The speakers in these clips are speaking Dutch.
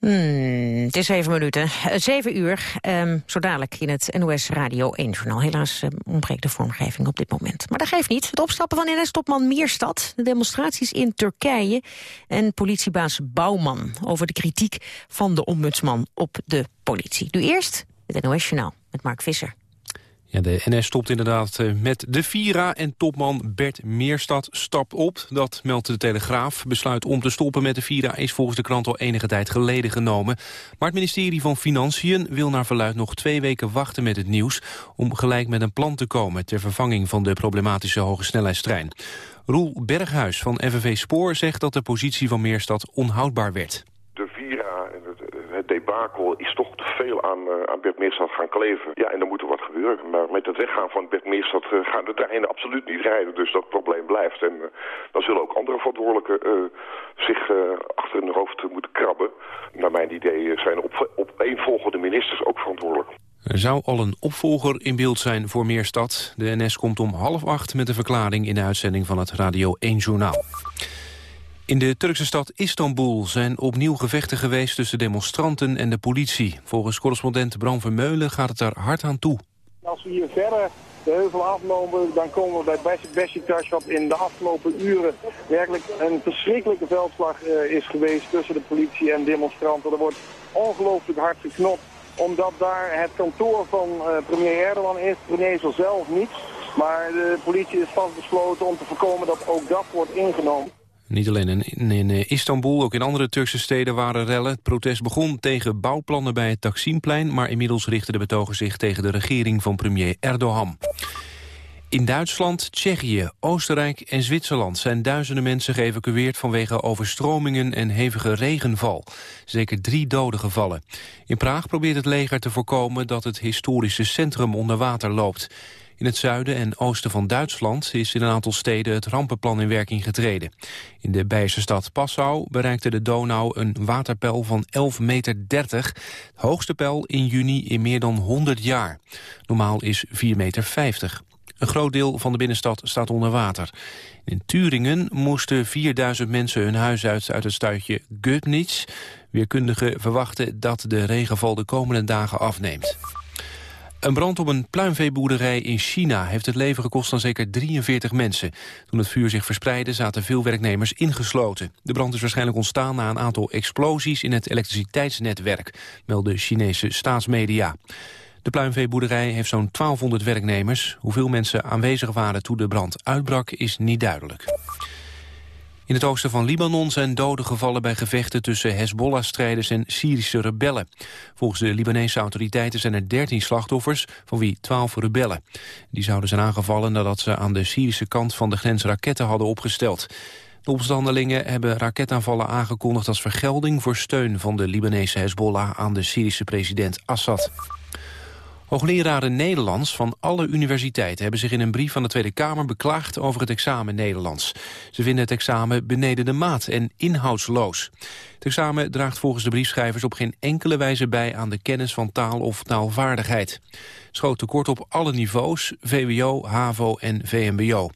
Hmm, het is zeven minuten. Eh, zeven uur, um, zo dadelijk in het NOS Radio 1-journaal. Helaas uh, ontbreekt de vormgeving op dit moment. Maar dat geeft niet. Het opstappen van NS-topman Meerstad, de demonstraties in Turkije... en politiebaas Bouwman over de kritiek van de ombudsman op de politie. Nu eerst het NOS-journaal met Mark Visser. Ja, de NS stopt inderdaad eh, met de Vira en topman Bert Meerstad stapt op. Dat meldt de Telegraaf. Besluit om te stoppen met de Vira is volgens de krant al enige tijd geleden genomen. Maar het ministerie van Financiën wil naar verluid nog twee weken wachten met het nieuws... om gelijk met een plan te komen ter vervanging van de problematische hoge snelheidstrein. Roel Berghuis van FNV Spoor zegt dat de positie van Meerstad onhoudbaar werd debakel is toch veel aan, uh, aan Bert Meerstad gaan kleven. Ja, en dan moet er wat gebeuren. Maar met het weggaan van Bert Meerstad uh, gaan de treinen absoluut niet rijden. Dus dat probleem blijft. En uh, dan zullen ook andere verantwoordelijken zich achter hun hoofd moeten krabben. Naar mijn idee zijn op, opeenvolgende ministers ook verantwoordelijk. Er zou al een opvolger in beeld zijn voor Meerstad. De NS komt om half acht met een verklaring in de uitzending van het Radio 1 Journaal. In de Turkse stad Istanbul zijn opnieuw gevechten geweest tussen demonstranten en de politie. Volgens correspondent Bram Vermeulen gaat het daar hard aan toe. Als we hier verder de heuvel aflopen, dan komen we bij Besiktas, wat in de afgelopen uren werkelijk een verschrikkelijke veldslag uh, is geweest tussen de politie en demonstranten. Er wordt ongelooflijk hard geknopt, omdat daar het kantoor van uh, premier Erdogan is. Premier er zelf niet, maar de politie is vastbesloten om te voorkomen dat ook dat wordt ingenomen. Niet alleen in, eh, Istanbul, ook in andere Turkse steden waren rellen. Het protest begon tegen bouwplannen bij het Taksimplein... maar inmiddels richten de betogers zich tegen de regering van premier Erdogan. In Duitsland, Tsjechië, Oostenrijk en Zwitserland zijn duizenden mensen geëvacueerd vanwege overstromingen en hevige regenval. Zeker drie doden gevallen. In Praag probeert het leger te voorkomen dat het historische centrum onder water loopt. In het zuiden en oosten van Duitsland is in een aantal steden het rampenplan in werking getreden. In de Beierse stad Passau bereikte de Donau een waterpeil van 11,30 meter. Het hoogste peil in juni in meer dan 100 jaar. Normaal is 4,50 meter. Een groot deel van de binnenstad staat onder water. In Turingen moesten 4000 mensen hun huis uit uit het stuitje Göbnitz. Weerkundigen verwachten dat de regenval de komende dagen afneemt. Een brand op een pluimveeboerderij in China heeft het leven gekost aan zeker 43 mensen. Toen het vuur zich verspreidde zaten veel werknemers ingesloten. De brand is waarschijnlijk ontstaan na een aantal explosies in het elektriciteitsnetwerk, melden Chinese staatsmedia. De pluimveeboerderij heeft zo'n 1200 werknemers. Hoeveel mensen aanwezig waren toen de brand uitbrak is niet duidelijk. In het oosten van Libanon zijn doden gevallen bij gevechten tussen Hezbollah-strijders en Syrische rebellen. Volgens de Libanese autoriteiten zijn er 13 slachtoffers, van wie 12 rebellen. Die zouden zijn aangevallen nadat ze aan de Syrische kant van de grens raketten hadden opgesteld. De opstandelingen hebben raketaanvallen aangekondigd als vergelding voor steun van de Libanese Hezbollah aan de Syrische president Assad. Hoogleraren Nederlands van alle universiteiten hebben zich in een brief van de Tweede Kamer beklaagd over het examen Nederlands. Ze vinden het examen beneden de maat en inhoudsloos. Het examen draagt volgens de briefschrijvers op geen enkele wijze bij aan de kennis van taal of taalvaardigheid. Schoot tekort op alle niveaus, VWO, HAVO en VMBO.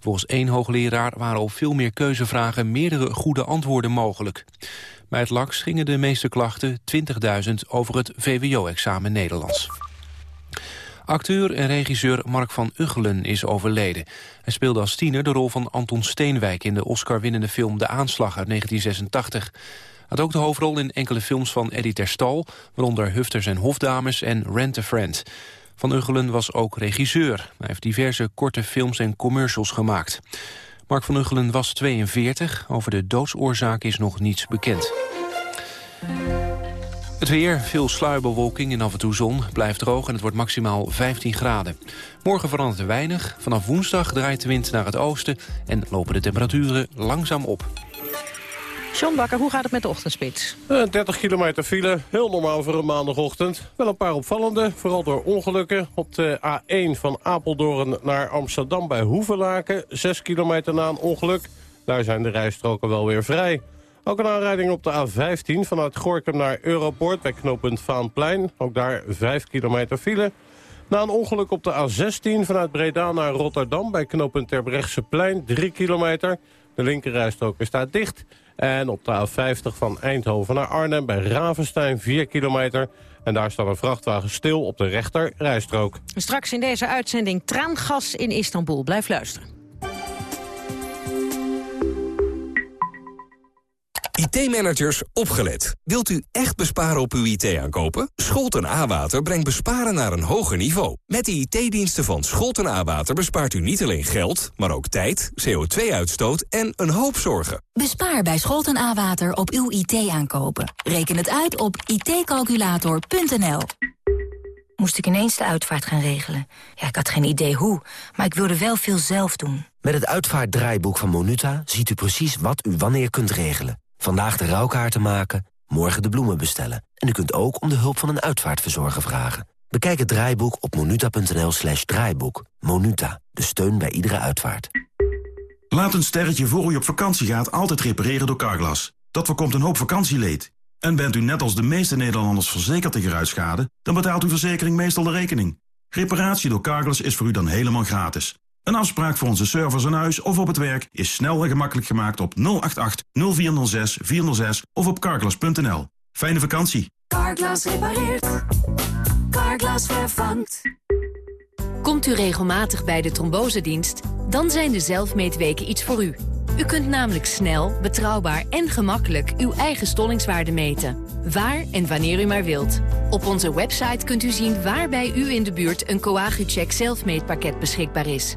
Volgens één hoogleraar waren op veel meer keuzevragen meerdere goede antwoorden mogelijk. Bij het LAX gingen de meeste klachten, 20.000, over het VWO-examen Nederlands. Acteur en regisseur Mark van Uggelen is overleden. Hij speelde als tiener de rol van Anton Steenwijk... in de Oscar-winnende film De Aanslag uit 1986. Hij had ook de hoofdrol in enkele films van Eddie Terstal... waaronder Hufters en Hofdames en Rent a Friend. Van Uggelen was ook regisseur. Hij heeft diverse korte films en commercials gemaakt. Mark van Uggelen was 42. Over de doodsoorzaak is nog niets bekend. Het weer, veel sluierbewolking en af en toe zon, blijft droog en het wordt maximaal 15 graden. Morgen verandert er weinig. Vanaf woensdag draait de wind naar het oosten en lopen de temperaturen langzaam op. John Bakker, hoe gaat het met de ochtendspits? 30 eh, kilometer file, heel normaal voor een maandagochtend. Wel een paar opvallende, vooral door ongelukken. Op de A1 van Apeldoorn naar Amsterdam bij Hoevelaken. 6 kilometer na een ongeluk. Daar zijn de rijstroken wel weer vrij. Ook een aanrijding op de A15 vanuit Gorkum naar Europort bij knooppunt Vaanplein. Ook daar 5 kilometer file. Na een ongeluk op de A16 vanuit Breda naar Rotterdam bij knooppunt Terbrechtseplein 3 kilometer. De linkerrijstrook is daar dicht. En op de A50 van Eindhoven naar Arnhem bij Ravenstein 4 kilometer. En daar staat een vrachtwagen stil op de rechter rijstrook. Straks in deze uitzending traangas in Istanbul. Blijf luisteren. IT-managers, opgelet. Wilt u echt besparen op uw IT-aankopen? Scholten A-Water brengt besparen naar een hoger niveau. Met de IT-diensten van Scholten A-Water bespaart u niet alleen geld... maar ook tijd, CO2-uitstoot en een hoop zorgen. Bespaar bij Scholten A-Water op uw IT-aankopen. Reken het uit op itcalculator.nl. Moest ik ineens de uitvaart gaan regelen. Ja, ik had geen idee hoe, maar ik wilde wel veel zelf doen. Met het uitvaartdraaiboek van Monuta ziet u precies wat u wanneer kunt regelen. Vandaag de rouwkaarten maken, morgen de bloemen bestellen. En u kunt ook om de hulp van een uitvaartverzorger vragen. Bekijk het draaiboek op monuta.nl slash draaiboek. Monuta, de steun bij iedere uitvaart. Laat een sterretje voor u op vakantie gaat altijd repareren door Carglass. Dat voorkomt een hoop vakantieleed. En bent u net als de meeste Nederlanders verzekerd tegen ruitschade... dan betaalt uw verzekering meestal de rekening. Reparatie door Carglass is voor u dan helemaal gratis. Een afspraak voor onze service aan huis of op het werk is snel en gemakkelijk gemaakt op 088 0406 406 of op carglass.nl. Fijne vakantie. Carglass repareert. Carglass vervangt. Komt u regelmatig bij de trombosedienst? Dan zijn de zelfmeetweken iets voor u. U kunt namelijk snel, betrouwbaar en gemakkelijk uw eigen stollingswaarde meten. Waar en wanneer u maar wilt. Op onze website kunt u zien waar bij u in de buurt een Coagucheck zelfmeetpakket beschikbaar is.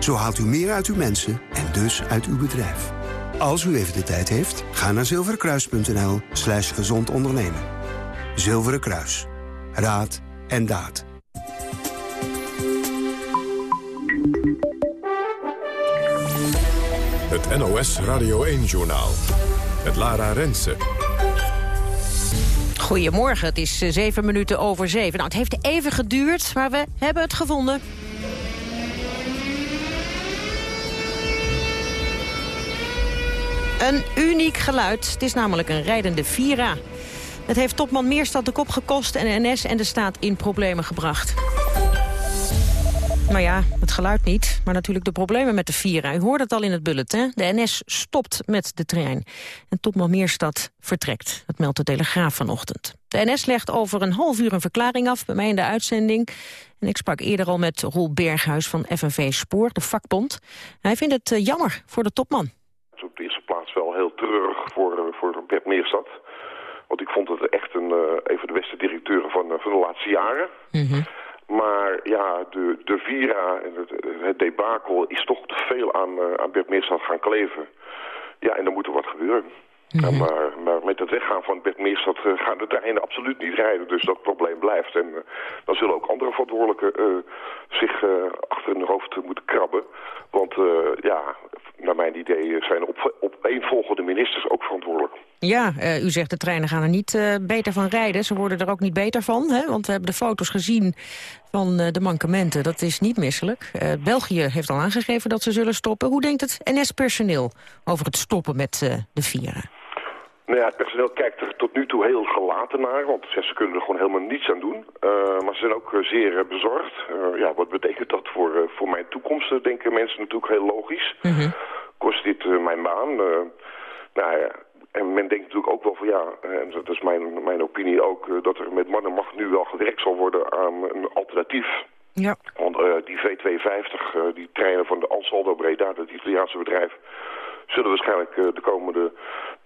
Zo haalt u meer uit uw mensen en dus uit uw bedrijf. Als u even de tijd heeft, ga naar zilverenkruis.nl slash gezond ondernemen. Zilveren Kruis. Raad en daad. Het NOS Radio 1-journaal. Met Lara Rensen. Goedemorgen, het is eh, zeven minuten over zeven. Nou, het heeft even geduurd, maar we hebben het gevonden. Een uniek geluid. Het is namelijk een rijdende Vira. Het heeft topman Meerstad de kop gekost en de NS en de staat in problemen gebracht. Nou ja, het geluid niet, maar natuurlijk de problemen met de Vira. U hoort het al in het bulletin. De NS stopt met de trein. En topman Meerstad vertrekt. Dat meldt de Telegraaf vanochtend. De NS legt over een half uur een verklaring af bij mij in de uitzending. En ik sprak eerder al met Roel Berghuis van FNV Spoor, de vakbond. Hij vindt het eh, jammer voor de topman voor, eh, Bert Meerstad. Want ik vond het echt een, uh, een van de beste directeuren van, eh, van de laatste jaren. Mhm. Maar ja, de, de Vira en het, het debakel is toch te veel aan, aan Bert Meerstad gaan kleven. Ja, en dan moet er wat gebeuren. Mhm. maar, maar, met het weggaan van Bert Meerstad uh, gaan de treinen absoluut niet rijden. Dus dat probleem blijft. En dan zullen ook andere verantwoordelijken zich achter hun hoofd moeten krabben. Want ja, naar mijn idee zijn op, opeenvolgende ministers ook verantwoordelijk. Ja, u zegt de treinen gaan er niet beter van rijden. Ze worden er ook niet beter van, hè? want we hebben de foto's gezien van de mankementen. Dat is niet misselijk. België heeft al aangegeven dat ze zullen stoppen. Hoe denkt het NS-personeel over het stoppen met de vieren? Nou ja, het personeel kijkt er tot nu toe heel gelaten naar, want ze kunnen er gewoon helemaal niets aan doen. maar ze zijn ook zeer bezorgd. ja, wat betekent dat voor, voor mijn toekomst, denken mensen natuurlijk heel logisch. Mm Kost dit mijn baan? nou ja, en men denkt natuurlijk ook wel van ja, en dat is mijn, mijn opinie ook, dat er met man en macht nu wel gewerkt zal worden aan een alternatief. Ja. Want die V250, die treinen van de Ansaldo Breda, dat Italiaanse bedrijf, zullen waarschijnlijk de komende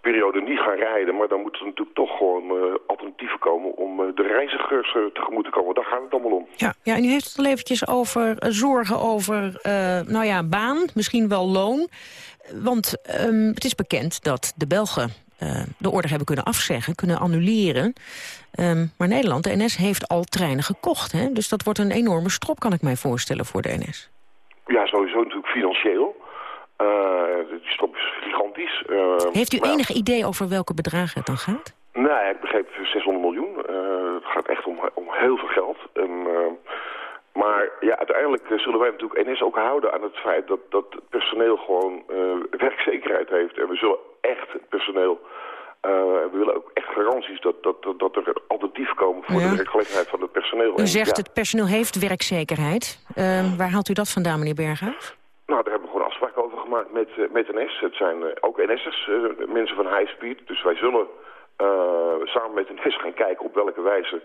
periode niet gaan rijden. Maar dan moeten er natuurlijk toch gewoon uh, alternatieven komen om uh, de reizigers uh, tegemoet te komen. Daar gaat het allemaal om. Ja, ja en u heeft het al eventjes over zorgen over nou ja, baan, misschien wel loon. Want um, het is bekend dat de Belgen de order hebben kunnen afzeggen, kunnen annuleren. Um, maar Nederland, de NS, heeft al treinen gekocht. Hè? Dus dat wordt een enorme strop, kan ik mij voorstellen, voor de NS. Ja, sowieso natuurlijk financieel. die stop is gigantisch. Heeft u enig idee over welke bedragen het dan gaat? Nee, ik begreep 600 miljoen. het gaat echt om, om heel veel geld. En, maar ja, uiteindelijk zullen wij natuurlijk NS ook houden aan het feit dat, dat het personeel gewoon werkzekerheid heeft. En we zullen echt het personeel uh, we willen ook echt garanties dat, dat, dat, dat er alternatief komen voor de werkgelegenheid van het personeel. U zegt het personeel heeft werkzekerheid. Uh, waar haalt u dat vandaan, meneer Berghuis? Nou, daar hebben we gewoon afspraken over gemaakt met, uh, met NS. Het zijn uh, ook NS'ers, mensen van high speed. Dus wij zullen samen met NS gaan kijken op welke wijze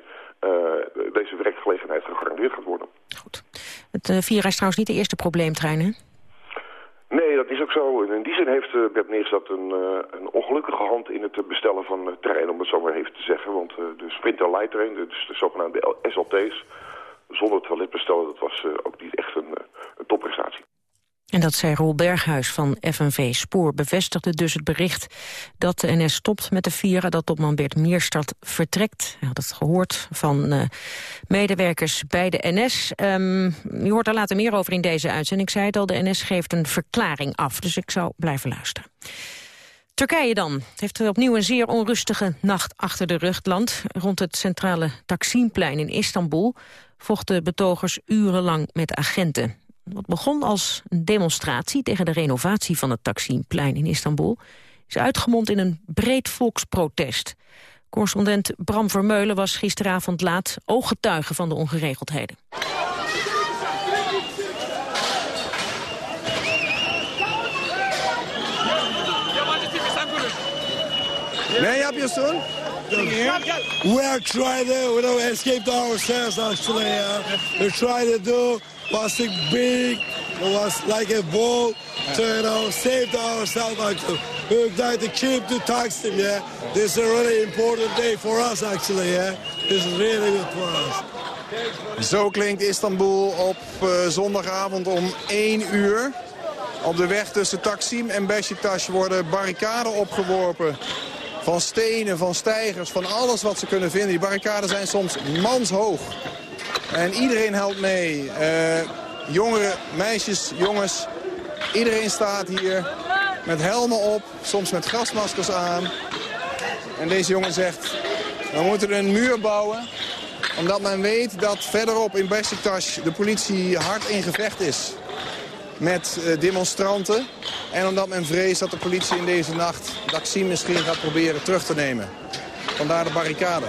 deze werkgelegenheid gegarandeerd gaat worden. Goed. Het Vira is trouwens niet de eerste probleemtrein, hè? Nee, dat is ook zo. En in die zin heeft uh, Bert Neerstad een, uh, een ongelukkige hand in het bestellen van uh, treinen, om het zo maar even te zeggen. Want de Sprinter Light Train, dus de zogenaamde SLT's, zonder toilet bestellen, dat was ook niet echt een, een topprestatie. En dat zei Roel Berghuis van FNV Spoor bevestigde dus het bericht dat de NS stopt met de Vira, dat topman Bert Meerstad vertrekt. Hij had het gehoord van uh, medewerkers bij de NS. Ehm, je hoort daar later meer over in deze uitzending. Ik zei het al, de NS geeft een verklaring af, dus ik zou blijven luisteren. Turkije dan. Heeft opnieuw een zeer onrustige nacht achter de rug. land. Rond het centrale Taksimplein in Istanbul vochten betogers urenlang met agenten. Wat begon als een demonstratie tegen de renovatie van het Taksimplein in Istanbul... is uitgemond in een breed volksprotest. Correspondent Bram Vermeulen was gisteravond laat ooggetuige van de ongeregeldheden. Ne yapıyorsun? We are trying to, we don't escape ourselves actually. Uh, we're trying to do was big. It was like a ball to you know, save ourselves actually. We'd like to keep the Taksim, yeah. This is a really important day for us actually, yeah. This is really good for us. Zo klinkt Istanbul op uh, zondagavond om 1 uur. Op de weg tussen Taksim en Besiktas worden barricaden opgeworpen. Van stenen, van stijgers, van alles wat ze kunnen vinden. Die barricaden zijn soms manshoog. En iedereen helpt mee. Uh, jongeren, meisjes, jongens. Iedereen staat hier met helmen op, soms met gasmaskers aan. En deze jongen zegt, we moeten een muur bouwen omdat men weet dat verderop in Besiktas de politie hard in gevecht is met uh, demonstranten. En omdat men vreest dat de politie in deze nacht Daxim misschien gaat proberen terug te nemen. Vandaar de barricade.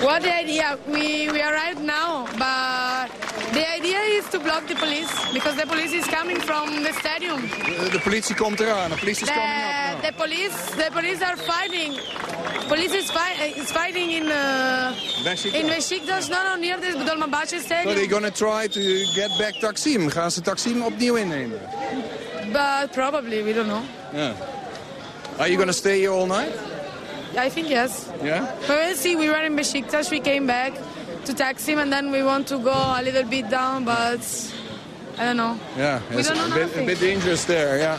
What the idea? We, we arrived now, but the idea is to block the police because the police is coming from the stadium. The, de politie komt eraan. De police is coming up The police, the police are fighting. Police is, fight, is fighting in uh, Besiktas. in Besiktas, no, no, near the Dolmabahce stadium. So they're gonna try to get back Taksim. Gaan ze Taksim opnieuw innemen? But probably, we don't know. Yeah. Are you gonna stay here all night? I think yes. Yeah? But we'll see. We were in Besiktas. We came back to Taksim and then we want to go a little bit down, but I don't know. Ja, we don't know a, bit, a bit dangerous there, ja.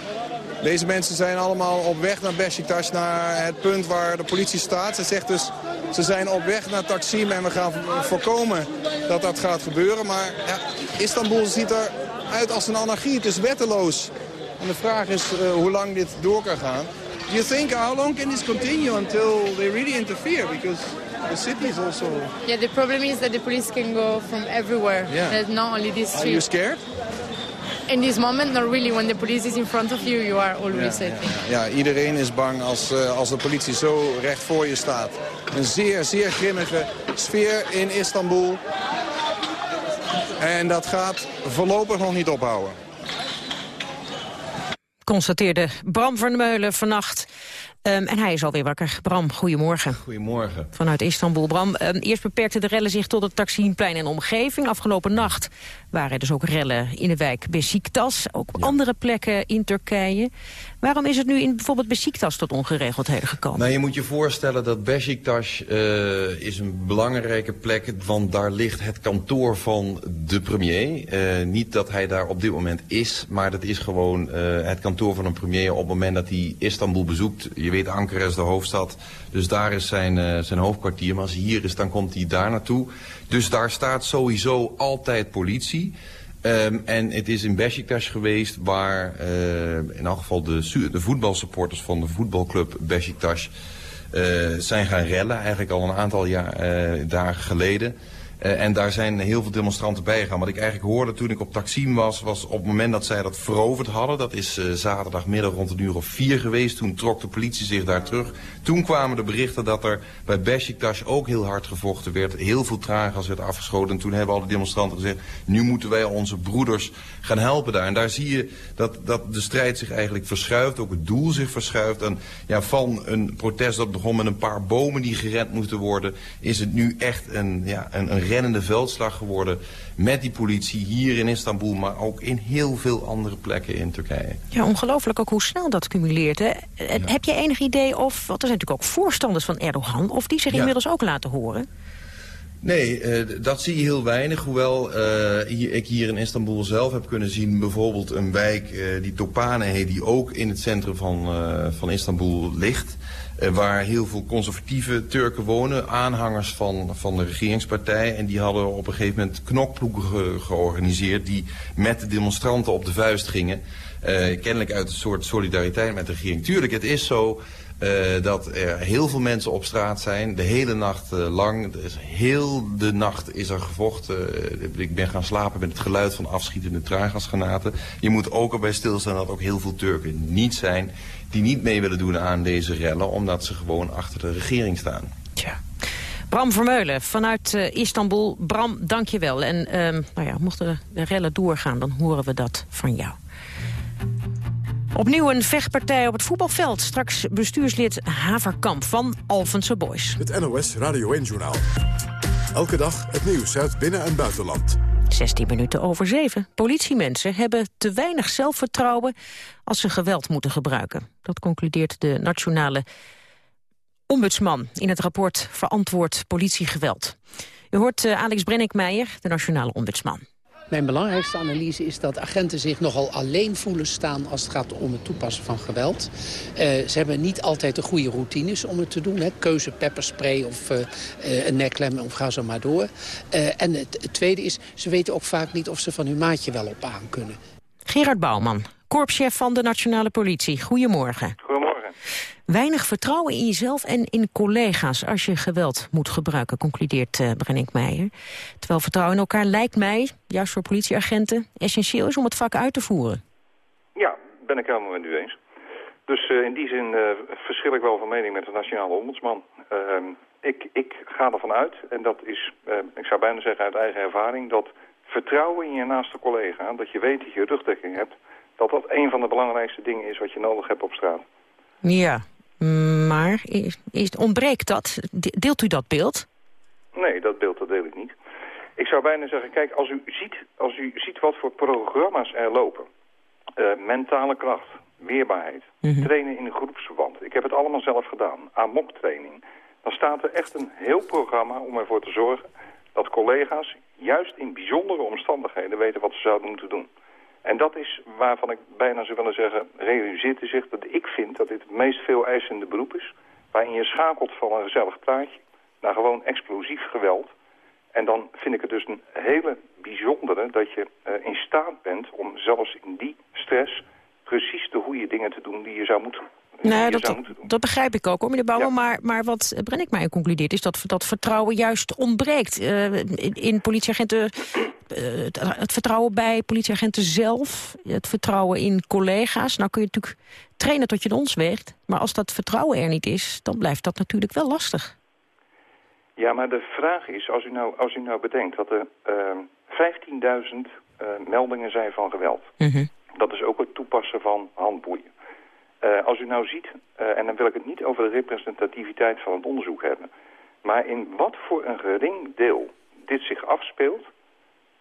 Deze mensen zijn allemaal op weg naar Besiktas, naar het punt waar de politie staat. Ze zegt dus, ze zijn op weg naar Taksim en we gaan voorkomen dat dat gaat gebeuren. Maar ja, Istanbul ziet eruit als een anarchie, het is wetteloos. En de vraag is uh, hoe lang dit door kan gaan. Do you think how long can this continue until they really interfere? Because the city is also... Yeah, the problem is that the police can go from everywhere. Yeah. not only this street. Are you scared? In this moment, not really. When the police is in front of you, you are always, ja, think. Ja, ja, iedereen is bang als, uh, als de politie zo recht voor je staat. Een zeer, zeer grimmige sfeer in Istanbul. En dat gaat voorlopig nog niet ophouden constateerde Bram van Meulen vannacht. Um, en hij is alweer wakker. Bram, goedemorgen. Goedemorgen. Vanuit Istanbul. Bram, um, eerst beperkten de rellen zich tot het Taksimplein en omgeving. Afgelopen nacht waren er dus ook rellen in de wijk Besiktas. Ook op andere plekken in Turkije. Waarom is het nu in bijvoorbeeld Besiktas tot ongeregeldheden gekomen? Nou, je moet je voorstellen dat Besiktas uh, is een belangrijke plek... want daar ligt het kantoor van de premier. Uh, niet dat hij daar op dit moment is, maar dat is gewoon uh, het kantoor van een premier... op het moment dat hij Istanbul bezoekt. Je weet Ankara is de hoofdstad. Dus daar is zijn, zijn hoofdkwartier. Maar als hij hier is, dan komt hij daar naartoe. Dus daar staat sowieso altijd politie. Um, en het is in Besiktas geweest waar uh, in elk geval de, de voetbalsupporters van de voetbalclub Besiktas... Uh, zijn gaan rellen, eigenlijk al een aantal jaar, uh, dagen geleden. Uh, en daar zijn heel veel demonstranten bij gegaan. Wat ik eigenlijk hoorde toen ik op Taksim was, was op het moment dat zij dat veroverd hadden. Dat is uh, zaterdagmiddag rond een uur of vier geweest. Toen trok de politie zich daar terug. Toen kwamen de berichten dat er bij Besiktas ook heel hard gevochten werd. Heel veel traangas werd afgeschoten. En toen hebben alle demonstranten gezegd, nu moeten wij onze broeders gaan helpen daar. En daar zie je dat, dat de strijd zich eigenlijk verschuift. Ook het doel zich verschuift. En ja, van een protest dat begon met een paar bomen die gerend moesten worden... is het nu echt een, ja, een, een rennende veldslag geworden met die politie hier in Istanbul... maar ook in heel veel andere plekken in Turkije. Ja, ongelooflijk ook hoe snel dat cumuleert. Hè? Heb je enig idee of, want er zijn natuurlijk ook voorstanders van Erdogan... of die zich ja. inmiddels ook laten horen? Nee, uh, dat zie je heel weinig. Hoewel uh, hier, ik hier in Istanbul zelf heb kunnen zien... bijvoorbeeld een wijk uh, die Topane heet... die ook in het centrum van, van Istanbul ligt... waar heel veel conservatieve Turken wonen, aanhangers van, van de regeringspartij. En die hadden op een gegeven moment knokploegen ge georganiseerd... die met de demonstranten op de vuist gingen. kennelijk uit een soort solidariteit met de regering. Tuurlijk, het is zo... Uh, dat er heel veel mensen op straat zijn, de hele nacht uh, lang. Is heel de nacht is er gevochten. Uh, ik ben gaan slapen met het geluid van afschietende traangasgranaten. Je moet ook erbij stilstaan dat ook heel veel Turken niet zijn... die niet mee willen doen aan deze rellen... omdat ze gewoon achter de regering staan. Bram Vermeulen vanuit Istanbul. Bram, dank je wel. En uh, nou ja, mochten de rellen doorgaan, dan horen we dat van jou. Opnieuw een vechtpartij op het voetbalveld. Straks bestuurslid Haverkamp van Alphense Boys. Het NOS Radio 1-journaal. Elke dag het nieuws uit binnen- en buitenland. 16 minuten over 7. Politiemensen hebben te weinig zelfvertrouwen als ze geweld moeten gebruiken. Dat concludeert de nationale ombudsman in het rapport Verantwoord politiegeweld. U hoort uh, Alex Brenninkmeijer, de nationale ombudsman. Mijn belangrijkste analyse is dat agenten zich nogal alleen voelen staan als het gaat om het toepassen van geweld. Uh, ze hebben niet altijd de goede routines om het te doen. Hè. Keuze pepperspray of uh, een neklem of ga zo maar door. Uh, en het, het, tweede is, ze weten ook vaak niet of ze van hun maatje wel op aan kunnen. Gerard Bouwman, korpschef van de Nationale Politie. Goedemorgen. Goedemorgen. Weinig vertrouwen in jezelf en in collega's als je geweld moet gebruiken, concludeert uh, Brennick Meijer. Terwijl vertrouwen in elkaar lijkt mij, juist voor politieagenten, essentieel is om het vak uit te voeren. Ja, ben ik helemaal met u eens. Dus uh, in die zin uh, verschil ik wel van mening met de nationale ombudsman. Ehm, ik, ik ga ervan uit, en dat is, ik zou bijna zeggen uit eigen ervaring, dat vertrouwen in je naaste collega, dat je weet dat je rugdekking hebt, dat dat een van de belangrijkste dingen is wat je nodig hebt op straat. Ja, maar is, is, ontbreekt dat? Deelt u dat beeld? Nee, dat beeld dat deel ik niet. Ik zou bijna zeggen, kijk, als u ziet, als u ziet wat voor programma's er lopen... Uh, mentale kracht, weerbaarheid, mm -hmm. trainen in een groepsverband... ik heb het allemaal zelf gedaan, AMOC-training... dan staat er echt een heel programma om ervoor te zorgen... dat collega's juist in bijzondere omstandigheden weten wat ze zouden moeten doen. En dat is waarvan ik bijna zou willen zeggen, realiseert u zich dat ik vind dat dit het meest veel eisende beroep is. Waarin je schakelt van een gezellig praatje naar gewoon explosief geweld. En dan vind ik het dus een hele bijzondere dat je uh, in staat bent om zelfs in die stress precies de goede dingen te doen die je zou moeten Nee, dat, dat begrijp ik ook, hoor, meneer Bouwer. Ja. Maar, maar wat Brennick mij concludeert is dat dat vertrouwen juist ontbreekt. Uh, in, in politieagenten, het, het, vertrouwen bij politieagenten zelf, het vertrouwen in collega's. Nou kun je natuurlijk trainen tot je de ons weegt. Maar als dat vertrouwen er niet is, dan blijft dat natuurlijk wel lastig. Ja, maar de vraag is, als u nou, als u nou bedenkt dat er uh, 15.000 meldingen zijn van geweld. Mm -hmm. Dat is ook het toepassen van handboeien. Uh, als u nou ziet, en dan wil ik het niet over de representativiteit van het onderzoek hebben... maar in wat voor een gering deel dit zich afspeelt...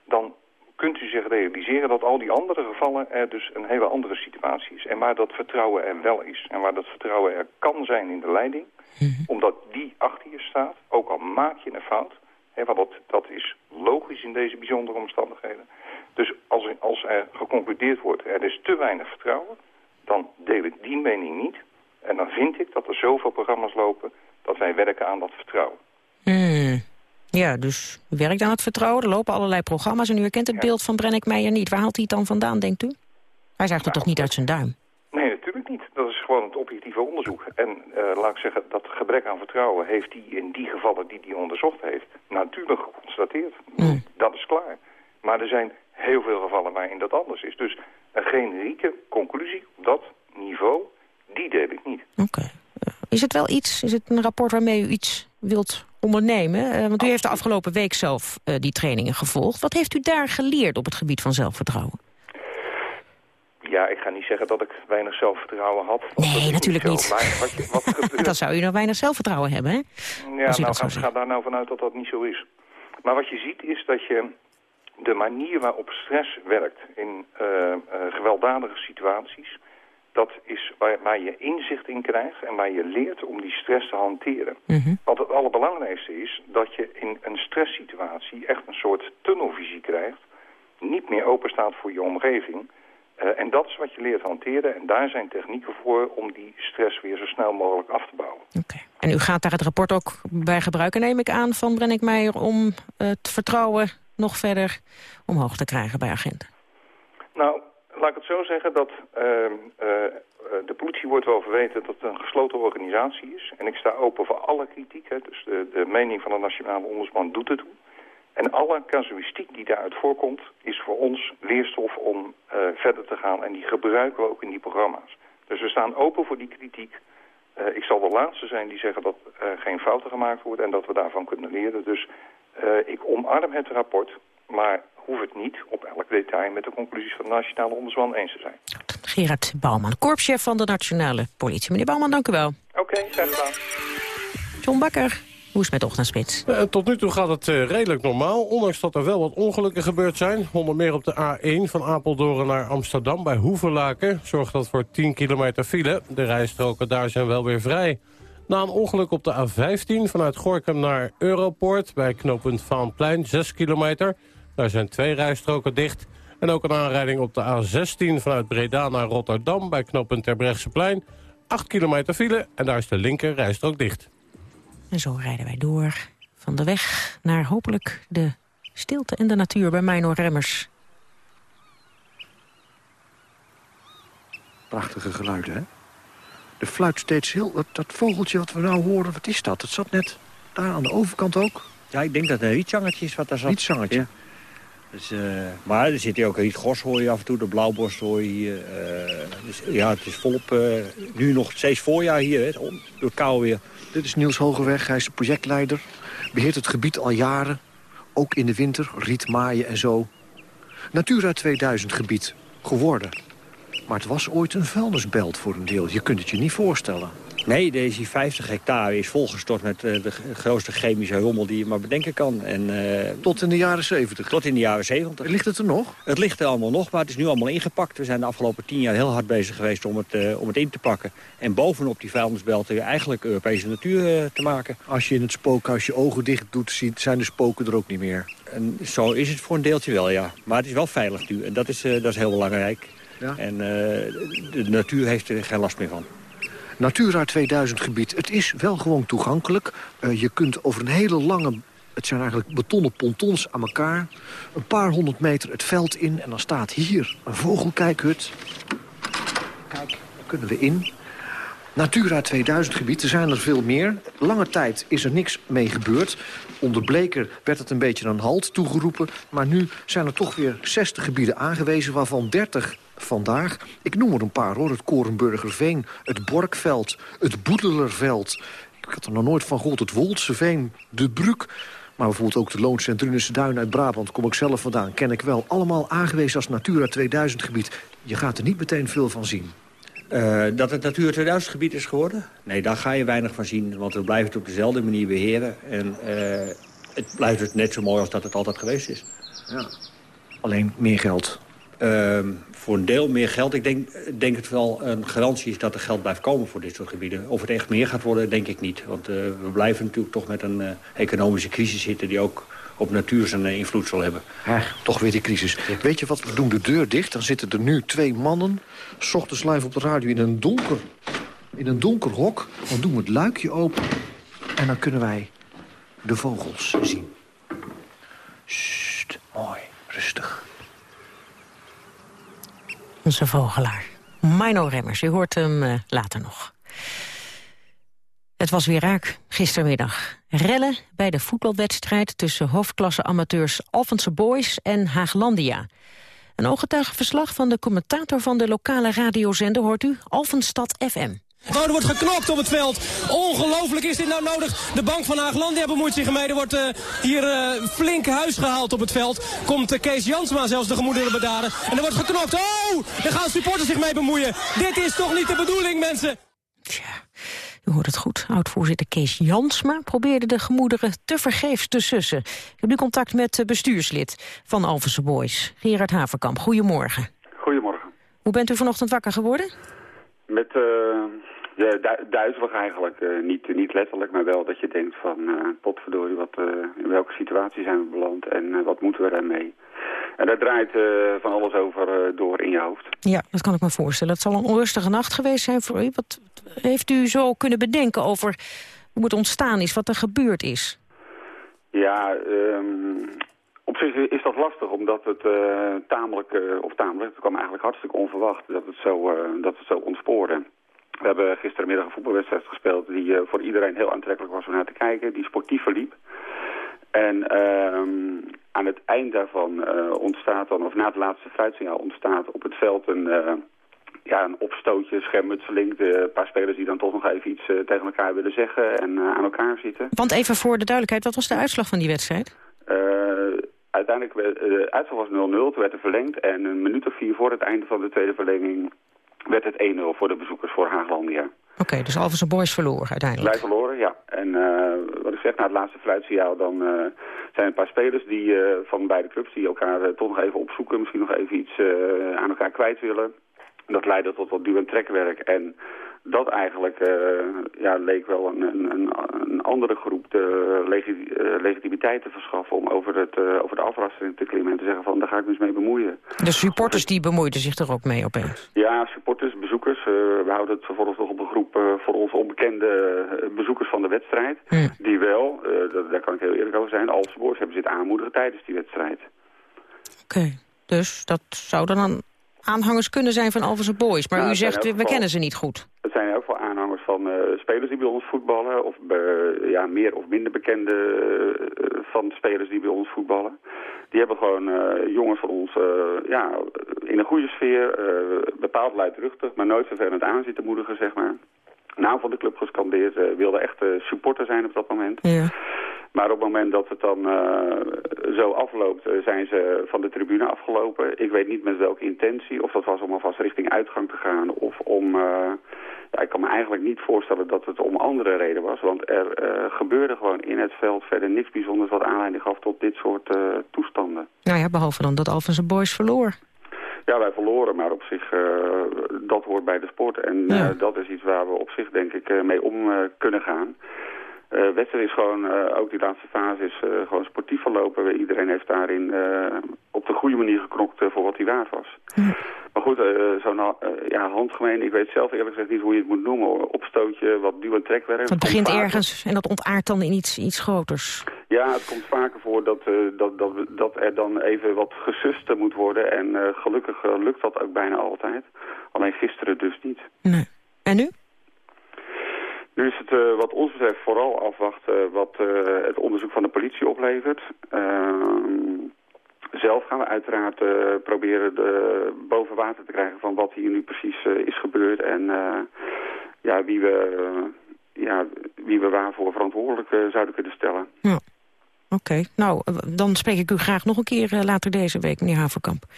dan kunt u zich realiseren dat al die andere gevallen er dus een hele andere situatie is. En waar dat vertrouwen er wel is en waar dat vertrouwen er kan zijn in de leiding... Mm -hmm. omdat die achter je staat, ook al maak je een fout... Hè, want dat, dat is logisch in deze bijzondere omstandigheden... Dus als, als er geconcludeerd wordt, er is te weinig vertrouwen dan deel ik die mening niet. En dan vind ik dat er zoveel programma's lopen dat wij werken aan dat vertrouwen. Hmm. Ja, dus werkt aan het vertrouwen. Er lopen allerlei programma's en u herkent het beeld van Brennick Meijer niet. Waar haalt hij het dan vandaan, denkt u? Hij zaagt het toch niet uit zijn duim? Nee, natuurlijk niet. Dat is gewoon het objectieve onderzoek. En uh, laat ik zeggen, dat gebrek aan vertrouwen heeft hij in die gevallen die hij onderzocht heeft... natuurlijk geconstateerd. Hmm. Dat is klaar. Maar er zijn heel veel gevallen waarin dat anders is. Dus een generieke conclusie op dat niveau, die deel ik niet. Oké. Uh, is het wel iets, is het een rapport waarmee u iets wilt ondernemen? Uh, want u heeft de afgelopen week zelf uh, die trainingen gevolgd. Wat heeft u daar geleerd op het gebied van zelfvertrouwen? Ja, ik ga niet zeggen dat ik weinig zelfvertrouwen had. Nee, natuurlijk niet. Maar wat, je, wat gebeurt... dan zou u nog weinig zelfvertrouwen hebben, hè? Ja, nou, ga, ga daar nou vanuit dat dat niet zo is. Maar wat je ziet is dat je de manier waarop stress werkt in uh, uh, gewelddadige situaties... dat is waar, waar, je inzicht in krijgt en waar je leert om die stress te hanteren. Mm -hmm. Want het allerbelangrijkste is dat je in een stresssituatie echt een soort tunnelvisie krijgt... niet meer openstaat voor je omgeving... Uh, en dat is wat je leert hanteren. En daar zijn technieken voor om die stress weer zo snel mogelijk af te bouwen. Okay. En u gaat daar het rapport ook bij gebruiken, neem ik aan, van Brennick Meijer... om het vertrouwen nog verder omhoog te krijgen bij agenten? Nou, laat ik het zo zeggen dat uh, uh, de politie wordt wel verweten dat het een gesloten organisatie is. En ik sta open voor alle kritiek. Hè. Dus de, mening van de Nationale Ombudsman doet het toe. En alle casuïstiek die daaruit voorkomt is voor ons leerstof om uh, verder te gaan. En die gebruiken we ook in die programma's. Dus we staan open voor die kritiek. Ik zal de laatste zijn die zeggen dat er geen fouten gemaakt worden en dat we daarvan kunnen leren. Dus ik omarm het rapport, maar hoef het niet op elk detail met de conclusies van de Nationale Ombudsman eens te zijn. Gerard Bouwman, korpschef van de Nationale Politie. Meneer Bouwman, dank u wel. Oké, okay, graag gedaan. John Bakker. Hoe is het met Ochtendspits? Uh, tot nu toe gaat het uh, redelijk normaal, ondanks dat er wel wat ongelukken gebeurd zijn. Onder meer op de A1 van Apeldoorn naar Amsterdam bij Hoevelaken. Zorgt dat voor 10 kilometer file. De rijstroken daar zijn wel weer vrij. Na een ongeluk op de A15 vanuit Gorkum naar Europoort... bij knooppunt Vaanplein, 6 kilometer. Daar zijn twee rijstroken dicht. En ook een aanrijding op de A16 vanuit Breda naar Rotterdam... bij knooppunt Terbrechtseplein. 8 kilometer file en daar is de linker rijstrook dicht. En zo rijden wij door van de weg naar hopelijk de stilte en de natuur bij Mino Remmers. Prachtige geluiden, hè? De fluit steeds heel... Dat, dat vogeltje wat we nou horen, wat is dat? Het zat net daar aan de overkant ook. Ja, ik denk dat het een rietzangertje is wat daar zat. Rietzangertje? Ja. Dus, uh, maar er zit hier ook een rietgos hoor je af en toe, de blauwborst hoor je hier. Uh, dus, ja, het is volop, uh, nu nog steeds voorjaar hier, hè, door het kou weer. Dit is Niels Hogeweg, hij is de projectleider. Beheert het gebied al jaren, ook in de winter, riet maaien en zo. Natura 2000 gebied, geworden. Maar het was ooit een vuilnisbelt voor een deel. Je kunt het je niet voorstellen. Nee, deze 50 hectare is volgestort met uh, de grootste chemische rommel die je maar bedenken kan. En, uh, tot in de jaren 70? Tot in de jaren 70. Ligt het er nog? Het ligt er allemaal nog, maar het is nu allemaal ingepakt. We zijn de afgelopen tien jaar heel hard bezig geweest om het, uh, om het in te pakken. En bovenop die vuilnisbelten eigenlijk Europese natuur te maken. Als je in het spookhuis je ogen dicht doet, ziet, zijn de spoken er ook niet meer? En zo is het voor een deeltje wel, ja. Maar het is wel veilig nu en dat is, dat is heel belangrijk. Ja? En de natuur heeft er geen last meer van. Natura 2000 gebied, het is wel gewoon toegankelijk. Uh, je kunt over een hele lange, het zijn eigenlijk betonnen pontons aan elkaar... een paar honderd meter het veld in en dan staat hier een vogelkijkhut. Kijk, daar kunnen we in. Natura 2000 gebied, er zijn er veel meer. Lange tijd is er niks mee gebeurd. Onder Bleker werd het een beetje een halt toegeroepen. Maar nu zijn er toch weer 60 gebieden aangewezen, waarvan 30 vandaag. Ik noem er een paar hoor. Het Korenburgerveen, het Borkveld, het Boedelerveld. Ik had er nog nooit van gehoord. Het Woldseveen, de Bruk. Maar bijvoorbeeld ook de Loonse en Drunense Duin uit Brabant... kom ik zelf vandaan, ken ik wel. Allemaal aangewezen als Natura 2000 gebied. Je gaat er niet meteen veel van zien. Uh, dat het Natura 2000 gebied is geworden? Nee, daar ga je weinig van zien. Want we blijven het op dezelfde manier beheren. En uh, het blijft het net zo mooi als dat het altijd geweest is. Ja. Alleen meer geld. Uh, voor een deel meer geld. Ik denk, denk het wel een garantie is dat er geld blijft komen voor dit soort gebieden. Of het echt meer gaat worden, denk ik niet. Want uh, we blijven natuurlijk toch met een uh, economische crisis zitten... die ook op natuur zijn uh, invloed zal hebben. Toch weer die crisis. Weet je wat, we doen de deur dicht. Dan zitten er nu twee mannen. S ochtends live op de radio in een donker in een donker hok. Dan doen we het luikje open en dan kunnen wij de vogels zien. Sst, mooi, rustig. Onze vogelaar. Mino Remmers, u hoort hem uh, later nog. Het was weer raak gistermiddag. Rellen bij de voetbalwedstrijd tussen hoofdklasse-amateurs Alphense Boys en Haaglandia. Een ooggetuigenverslag van de commentator van de lokale radiozender hoort u, Alphenstad FM. Oh, er wordt geknokt op het veld. Ongelooflijk is dit nou nodig. De bank van Haaglandia bemoeit zich ermee. Er wordt uh, hier uh, flink huis gehaald op het veld. Komt uh, Kees Jansma zelfs de gemoederen bedaren. En er wordt geknokt. Oh, daar gaan supporters zich mee bemoeien. Dit is toch niet de bedoeling, mensen? Tja. U hoort het goed. Oud-voorzitter Kees Jansma probeerde de gemoederen te vergeefs te sussen. Ik heb nu contact met bestuurslid van Alphense Boys, Gerard Haverkamp. Goedemorgen. Goedemorgen. Hoe bent u vanochtend wakker geworden? Met uh, du duizelig eigenlijk. Uh, niet, niet letterlijk, maar wel dat je denkt van... Uh, potverdorie, wat, in welke situatie zijn we beland en wat moeten we daarmee? En daar draait van alles over door in je hoofd. Ja, dat kan ik me voorstellen. Het zal een onrustige nacht geweest zijn voor u. Wat heeft u zo kunnen bedenken over hoe het ontstaan is, wat er gebeurd is? Ja, um, op zich is dat lastig, omdat het uh, tamelijk, uh, of tamelijk, het kwam eigenlijk hartstikke onverwacht dat het zo, uh, dat het zo ontspoorde. We hebben gistermiddag een voetbalwedstrijd gespeeld die voor iedereen heel aantrekkelijk was om naar te kijken, die sportief verliep. En ehm, aan het eind daarvan ontstaat dan, of na het laatste fluitsignaal ontstaat op het veld een ja, een opstootje, schermutseling. De paar spelers die dan toch nog even iets tegen elkaar willen zeggen en aan elkaar zitten. Want even voor de duidelijkheid, wat was de uitslag van die wedstrijd? Uiteindelijk, de uitslag was 0-0, toen werd er verlengd. En een minuut of vier voor het einde van de tweede verlenging werd het 1-0 voor de bezoekers voor Haaglandia. Oké, okay, dus Alphense Boys verloren uiteindelijk? Wij verloren, ja. En wat ik zeg, na het laatste fluitsignaal dan zijn een paar spelers die, van beide clubs die elkaar toch nog even opzoeken. Misschien nog even iets aan elkaar kwijt willen. Dat leidde tot wat duw- en trekwerk. En dat eigenlijk uh, ja, leek wel een, een, een andere groep de legi uh, legitimiteit te verschaffen... om over, het, uh, over de afrastering te klimmen en te zeggen van daar ga ik me eens mee bemoeien. De supporters die bemoeiden zich er ook mee opeens? Ja, supporters, bezoekers. we houden het vervolgens nog op een groep voor ons onbekende bezoekers van de wedstrijd. Hm. Die wel, daar kan ik heel eerlijk over zijn, als boys hebben zitten aanmoedigen tijdens die wedstrijd. Oké, okay. dus dat zou dan aanhangers kunnen zijn van Alphense Boys. Maar Nou, u zegt, we kennen ze niet goed. Het zijn ook wel aanhangers van eh, spelers die bij ons voetballen. Of eh, ja, meer of minder bekende eh, van spelers die bij ons voetballen. Die hebben gewoon jongens van ons ja, in een goede sfeer. bepaald luidruchtig, maar nooit vervelend aan zitten moedigen, zeg maar. Naam van de club gescandeerd. eh, wilde echt eh, supporter zijn op dat moment. Ja. Maar op het moment dat het dan eh, zo afloopt, zijn ze van de tribune afgelopen. Ik weet niet met welke intentie. Of dat was om alvast richting uitgang te gaan. Of om... ja, ik kan me eigenlijk niet voorstellen dat het om andere reden was. Want er gebeurde gewoon in het veld verder niks bijzonders... wat aanleiding gaf tot dit soort toestanden. Nou ja, behalve dan dat Alphense Boys verloor. Ja, wij verloren, maar op zich, eh, dat hoort bij de sport. En eh, Ja. dat is iets waar we op zich, denk ik, eh, mee om kunnen gaan. Eh wedstrijd is gewoon, ook die laatste fase is gewoon sportief verlopen. Iedereen heeft daarin op de goede manier geknokt voor wat hij waard was. Maar goed, zo'n ja, handgemeen, ik weet zelf eerlijk gezegd niet hoe je het moet noemen. Opstootje, wat duw- en trekwerk. Het begint ergens en dat ontaart dan in iets, iets groters. Ja, het komt vaker voor dat, eh, dat, dat, dat er dan even wat gesust moet worden. En eh, gelukkig eh, lukt dat ook bijna altijd. Alleen gisteren dus niet. Nee. En nu? Nu is het wat ons betreft vooral afwachten wat het onderzoek van de politie oplevert. Ehm, zelf gaan we uiteraard proberen de, boven water te krijgen van wat hier nu precies is gebeurd. En ja, wie, we, ja, wie we waarvoor verantwoordelijk zouden kunnen stellen. Ja. Oké, nou, eh, dan spreek ik u graag nog een keer eh, later deze week, meneer Haverkamp.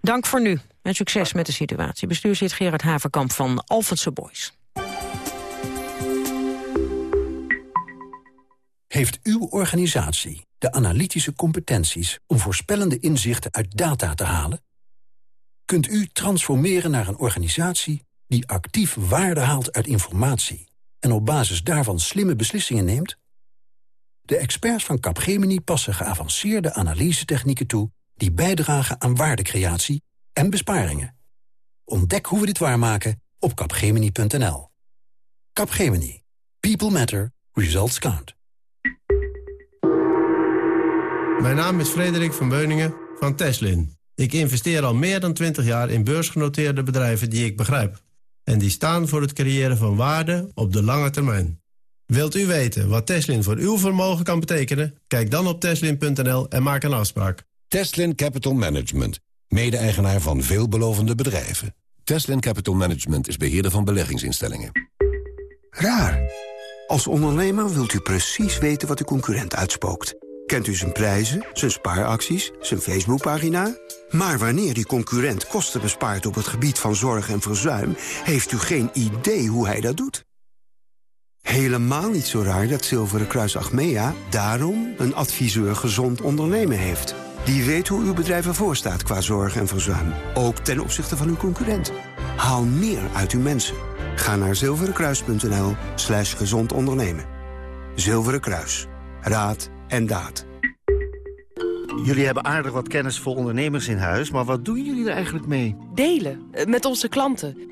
Dank voor nu en succes met de situatie. Bestuurslid Gerard Haverkamp van Alphense Boys. Heeft uw organisatie de analytische competenties om voorspellende inzichten uit data te halen? Kunt u transformeren naar een organisatie die actief waarde haalt uit informatie en op basis daarvan slimme beslissingen neemt? De experts van Capgemini passen geavanceerde analysetechnieken toe die bijdragen aan waardecreatie en besparingen. Ontdek hoe we dit waarmaken op capgemini.nl. Capgemini. People matter. Results count. Mijn naam is Frederik van Beuningen van Teslin. Ik investeer al meer dan 20 jaar in beursgenoteerde bedrijven die ik begrijp. En die staan voor het creëren van waarde op de lange termijn. Wilt u weten wat Teslin voor uw vermogen kan betekenen? Kijk dan op teslin.nl en maak een afspraak. Teslin Capital Management. Mede-eigenaar van veelbelovende bedrijven. Teslin Capital Management is beheerder van beleggingsinstellingen. Raar. Als ondernemer wilt u precies weten wat uw concurrent uitspookt. Kent u zijn prijzen, zijn spaaracties, zijn Facebookpagina? Maar wanneer die concurrent kosten bespaart op het gebied van zorg en verzuim... heeft u geen idee hoe hij dat doet. Helemaal niet zo raar dat Zilveren Kruis Achmea daarom een adviseur gezond ondernemen heeft. Die weet hoe uw bedrijf ervoor staat qua zorg en verzuim. Ook ten opzichte van uw concurrent. Haal meer uit uw mensen. Ga naar zilverenkruis.nl slash gezond ondernemen. Zilveren Kruis. Raad en daad. Jullie hebben aardig wat kennis voor ondernemers in huis, maar wat doen jullie er eigenlijk mee? Delen, eh, met onze klanten.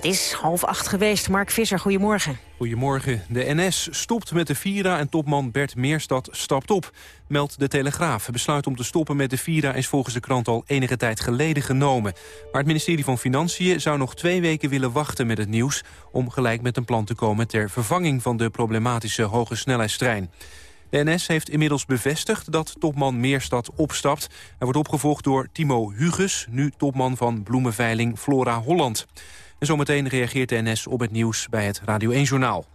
Het is half acht geweest. Mark Visser, goedemorgen. Goedemorgen. De NS stopt met de Vira en topman Bert Meerstad stapt op. Meldt de Telegraaf. Besluit om te stoppen met de Vira is volgens de krant al enige tijd geleden genomen. Maar het ministerie van Financiën zou nog twee weken willen wachten met het nieuws... om gelijk met een plan te komen ter vervanging van de problematische hoge snelheidstrein. De NS heeft inmiddels bevestigd dat topman Meerstad opstapt. Hij wordt opgevolgd door Timo Huges, nu topman van bloemenveiling Flora Holland. En zometeen reageert de NS op het nieuws bij het Radio 1-journaal.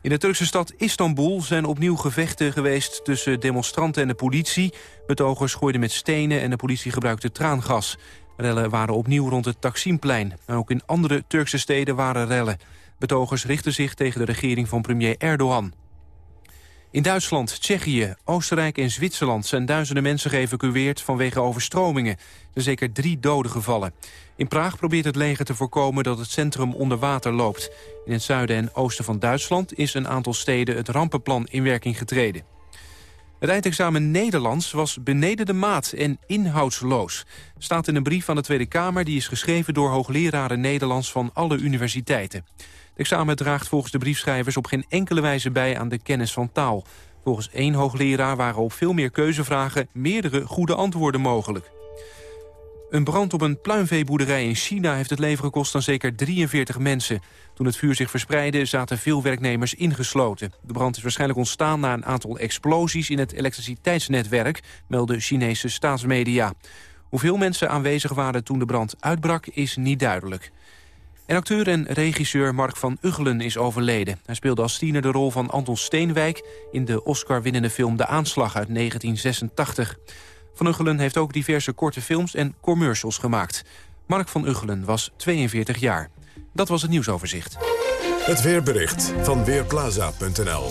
In de Turkse stad Istanbul zijn opnieuw gevechten geweest tussen demonstranten en de politie. Betogers gooiden met stenen en de politie gebruikte traangas. Rellen waren opnieuw rond het Taksimplein. En ook in andere Turkse steden waren rellen. Betogers richten zich tegen de regering van premier Erdogan. In Duitsland, Tsjechië, Oostenrijk en Zwitserland zijn duizenden mensen geëvacueerd vanwege overstromingen. Er zijn zeker drie doden gevallen. In Praag probeert het leger te voorkomen dat het centrum onder water loopt. In het zuiden en oosten van Duitsland is een aantal steden het rampenplan in werking getreden. Het eindexamen Nederlands was beneden de maat en inhoudsloos. Staat in een brief van de Tweede Kamer die is geschreven door hoogleraren Nederlands van alle universiteiten. Het examen draagt volgens de briefschrijvers op geen enkele wijze bij aan de kennis van taal. Volgens één hoogleraar waren op veel meer keuzevragen meerdere goede antwoorden mogelijk. Een brand op een pluimveeboerderij in China heeft het leven gekost aan zeker 43 mensen. Toen het vuur zich verspreidde zaten veel werknemers ingesloten. De brand is waarschijnlijk ontstaan na een aantal explosies in het elektriciteitsnetwerk, melden Chinese staatsmedia. Hoeveel mensen aanwezig waren toen de brand uitbrak is niet duidelijk. En acteur en regisseur Mark van Uggelen is overleden. Hij speelde als tiener de rol van Anton Steenwijk... in de Oscar-winnende film De Aanslag uit 1986. Van Uggelen heeft ook diverse korte films en commercials gemaakt. Mark van Uggelen was 42 jaar. Dat was het nieuwsoverzicht. Het weerbericht van Weerplaza.nl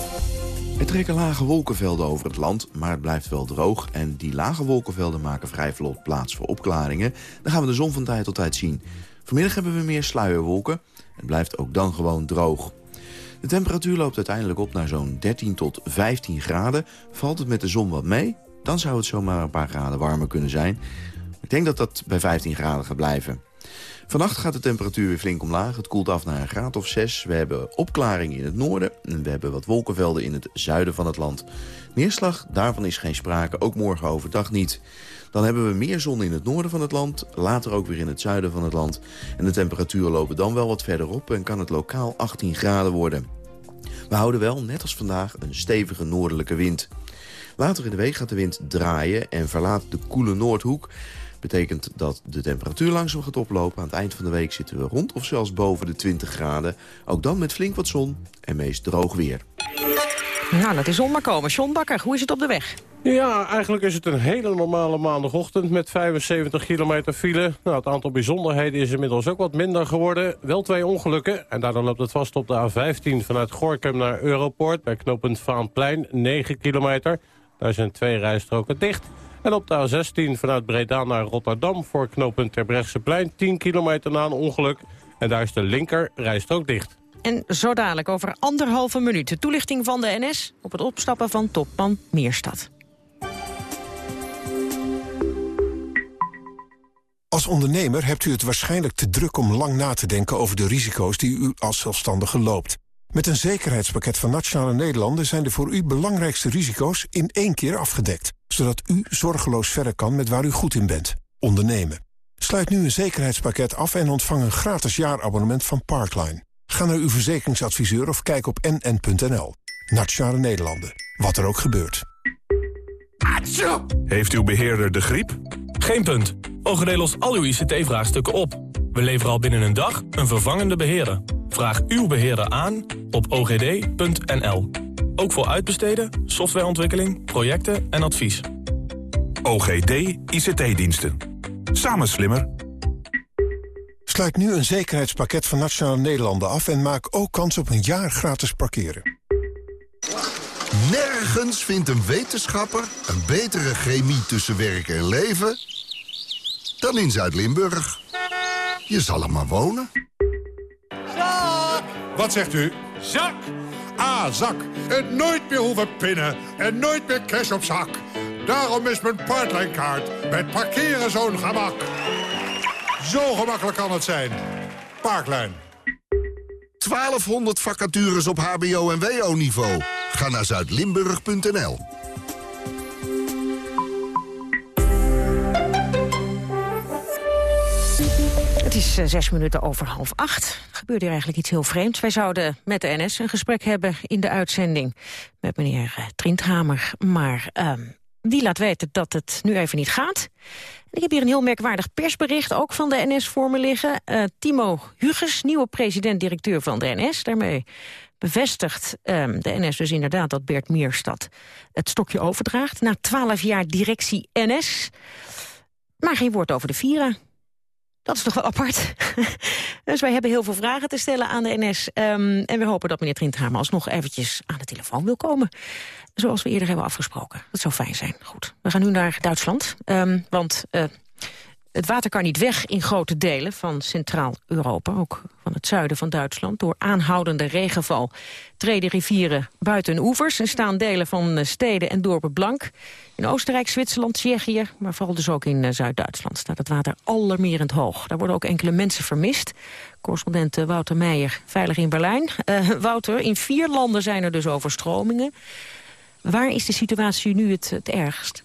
Er trekken lage wolkenvelden over het land, maar het blijft wel droog. En die lage wolkenvelden maken vrij vlot plaats voor opklaringen. Dan gaan we de zon van tijd tot tijd zien. Vanmiddag hebben we meer sluierwolken. Het blijft ook dan gewoon droog. De temperatuur loopt uiteindelijk op naar zo'n 13 tot 15 graden. Valt het met de zon wat mee, dan zou het zomaar een paar graden warmer kunnen zijn. Ik denk dat dat bij 15 graden gaat blijven. Vannacht gaat de temperatuur weer flink omlaag. Het koelt af naar een graad of 6. We hebben opklaringen in het noorden en we hebben wat wolkenvelden in het zuiden van het land. Neerslag, daarvan is geen sprake, ook morgen overdag niet. Dan hebben we meer zon in het noorden van het land, later ook weer in het zuiden van het land. En de temperaturen lopen dan wel wat verder op en kan het lokaal 18 graden worden. We houden wel, net als vandaag, een stevige noordelijke wind. Later in de week gaat de wind draaien en verlaat de koele Noordhoek. Betekent dat de temperatuur langzaam gaat oplopen. Aan het eind van de week zitten we rond of zelfs boven de 20 graden. Ook dan met flink wat zon en meest droog weer. Nou, dat is maar komen. John Bakker, hoe is het op de weg? Ja, eigenlijk is het een hele normale maandagochtend met 75 kilometer file. Nou, het aantal bijzonderheden is inmiddels ook wat minder geworden. Wel twee ongelukken en daardoor loopt het vast op de A15 vanuit Gorkum naar Europoort... bij knooppunt Vaanplein, 9 kilometer. Daar zijn twee rijstroken dicht. En op de A16 vanuit Breda naar Rotterdam voor knooppunt Terbrechtseplein... 10 kilometer na een ongeluk. En daar is de linker rijstrook dicht. En zo dadelijk over anderhalve minuut de toelichting van de NS... op het opstappen van topman Meerstad. Als ondernemer hebt u het waarschijnlijk te druk om lang na te denken over de risico's die u als zelfstandige loopt. Met een zekerheidspakket van Nationale Nederlanden zijn de voor u belangrijkste risico's in één keer afgedekt. Zodat u zorgeloos verder kan met waar u goed in bent. Ondernemen. Sluit nu een zekerheidspakket af en ontvang een gratis jaarabonnement van Parkline. Ga naar uw verzekeringsadviseur of kijk op nn.nl. Nationale Nederlanden. Wat er ook gebeurt. Heeft uw beheerder de griep? Geen punt. OGD lost al uw ICT-vraagstukken op. We leveren al binnen een dag een vervangende beheerder. Vraag uw beheerder aan op ogd.nl. Ook voor uitbesteden, softwareontwikkeling, projecten en advies. OGD ICT-diensten. Samen slimmer. Sluit nu een zekerheidspakket van Nationale Nederlanden af... en maak ook kans op een jaar gratis parkeren. Nergens vindt een wetenschapper een betere chemie tussen werk en leven... dan in Zuid-Limburg. Je zal er maar wonen. Wat zegt u? Zak! Ah, zak. En nooit meer hoeven pinnen. En nooit meer cash op zak. Daarom is mijn Parkline-kaart met parkeren zo'n gemak. Zo gemakkelijk kan het zijn. Parklijn. 1200 vacatures op hbo- en wo-niveau. Ga naar zuidlimburg.nl. is uh, zes minuten over half acht. Er gebeurde hier eigenlijk iets heel vreemds. Wij zouden met de NS een gesprek hebben in de uitzending met meneer uh, Trindhamer. Maar uh, die laat weten dat het nu even niet gaat. Ik heb hier een heel merkwaardig persbericht, ook van de NS voor me liggen. Uh, Timo Huges, nieuwe president-directeur van de NS. Daarmee bevestigt um, de NS dus inderdaad dat Bert Meerstad het stokje overdraagt. Na twaalf jaar directie NS. Maar geen woord over de Vira. Dat is toch wel apart. dus wij hebben heel veel vragen te stellen aan de NS. Um, en we hopen dat meneer Trindhamer alsnog eventjes aan de telefoon wil komen. Zoals we eerder hebben afgesproken. Dat zou fijn zijn. Goed, we gaan nu naar Duitsland. Um, want uh, het water kan niet weg in grote delen van Centraal-Europa. Ook van het zuiden van Duitsland. Door aanhoudende regenval treden rivieren buiten oevers... en staan delen van steden en dorpen blank. In Oostenrijk, Zwitserland, Tsjechië, maar vooral dus ook in uh, Zuid-Duitsland... staat het water allermerend hoog. Daar worden ook enkele mensen vermist. Correspondent uh, Wouter Meijer, veilig in Berlijn. Wouter, in vier landen zijn er dus overstromingen. Waar is de situatie nu het, het ergst?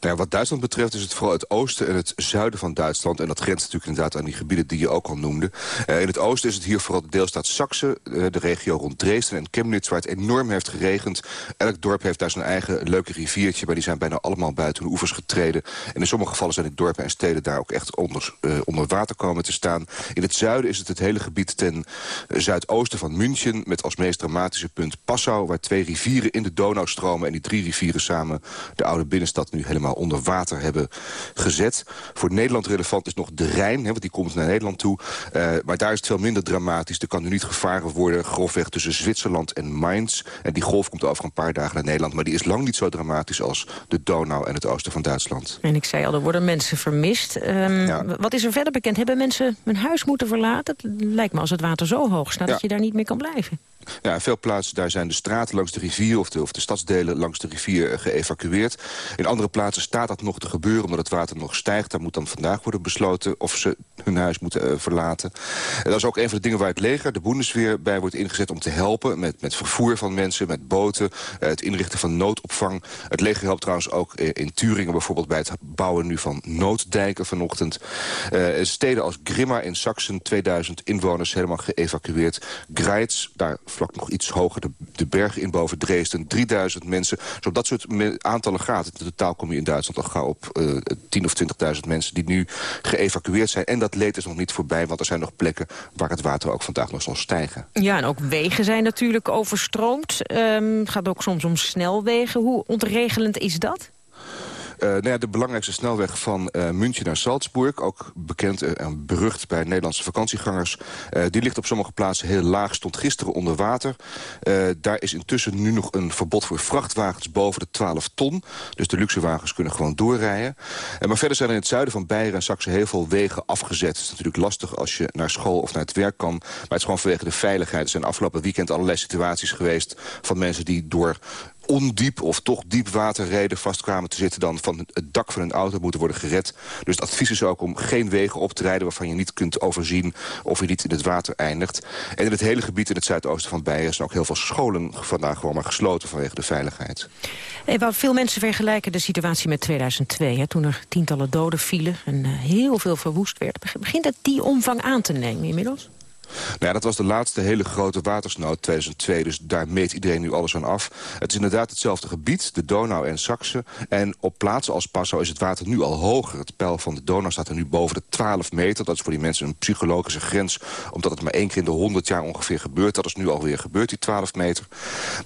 Nou wat Duitsland betreft is het vooral het oosten en het zuiden van Duitsland. En dat grenst natuurlijk inderdaad aan die gebieden die je ook al noemde. Uh, in het oosten is het hier vooral de deelstaat Saxe, uh, de regio rond Dresden en Chemnitz... waar het enorm heeft geregend. Elk dorp heeft daar zijn eigen leuke riviertje... maar die zijn bijna allemaal buiten de oevers getreden. En in sommige gevallen zijn de dorpen en steden daar ook echt onder, uh, onder water komen te staan. In het zuiden is het het hele gebied ten zuidoosten van München... met als meest dramatische punt Passau... waar twee rivieren in de Donau stromen... en die drie rivieren samen de oude binnenstad nu helemaal onder water hebben gezet. Voor Nederland relevant is nog de Rijn, hè, want die komt naar Nederland toe. Uh, maar daar is het veel minder dramatisch. Er kan nu niet gevaren worden, grofweg tussen Zwitserland en Mainz. En die golf komt over een paar dagen naar Nederland. Maar die is lang niet zo dramatisch als de Donau en het oosten van Duitsland. En ik zei al, er worden mensen vermist. Um, ja. Wat is er verder bekend? Hebben mensen hun huis moeten verlaten? Het lijkt me als het water zo hoog staat ja. dat je daar niet meer kan blijven. Ja, veel plaatsen daar zijn de straten langs de rivier... of de, stadsdelen langs de rivier geëvacueerd. In andere plaatsen staat dat nog te gebeuren omdat het water nog stijgt. Daar moet dan vandaag worden besloten of ze hun huis moeten uh, verlaten. En dat is ook een van de dingen waar het leger, de Bundesweer... bij wordt ingezet om te helpen met, met vervoer van mensen, met boten... Uh, het inrichten van noodopvang. Het leger helpt trouwens ook in Turingen bijvoorbeeld... bij het bouwen nu van nooddijken vanochtend. Steden als Grimma in Sachsen, 2000 inwoners helemaal geëvacueerd. Greiz, daar vlak nog iets hoger de, de bergen in boven Dresden. 3000 mensen. Zo dat soort aantallen gaat. In totaal kom je in Duitsland al gauw op uh, 10 of 20.000 mensen die nu geëvacueerd zijn. En dat leed is nog niet voorbij, want er zijn nog plekken waar het water ook vandaag nog zal stijgen. Ja, en ook wegen zijn natuurlijk overstroomd. Um, het gaat ook soms om snelwegen. Hoe ontregelend is dat? Uh, nou ja, de belangrijkste snelweg van uh, München naar Salzburg... ook bekend uh, en berucht bij Nederlandse vakantiegangers... die ligt op sommige plaatsen heel laag, stond gisteren onder water. daar is intussen nu nog een verbod voor vrachtwagens boven de 12 ton. Dus de luxewagens kunnen gewoon doorrijden. maar verder zijn er in het zuiden van Beieren en Saxe heel veel wegen afgezet. Het is natuurlijk lastig als je naar school of naar het werk kan. Maar het is gewoon vanwege de veiligheid. Er zijn afgelopen weekend allerlei situaties geweest... van mensen die door ondiep of toch diep waterreden vastkwamen te zitten... dan van het dak van een auto moeten worden gered. Dus het advies is ook om geen wegen op te rijden... waarvan je niet kunt overzien of je niet in het water eindigt. En in het hele gebied in het zuidoosten van Beieren... zijn ook heel veel scholen vandaag gewoon maar gesloten vanwege de veiligheid. Hey, veel mensen vergelijken de situatie met 2002... Hè, toen er tientallen doden vielen en uh, heel veel verwoest werd. Begint het die omvang aan te nemen inmiddels? Nou ja, dat was de laatste hele grote watersnood 2002. Dus daar meet iedereen nu alles aan af. Het is inderdaad hetzelfde gebied, de Donau en Saxe. En op plaatsen als Passau is het water nu al hoger. Het peil van de Donau staat er nu boven de 12 meter. Dat is voor die mensen een psychologische grens. Omdat het maar één keer in de 100 jaar ongeveer gebeurt. Dat is nu alweer gebeurd, die 12 meter.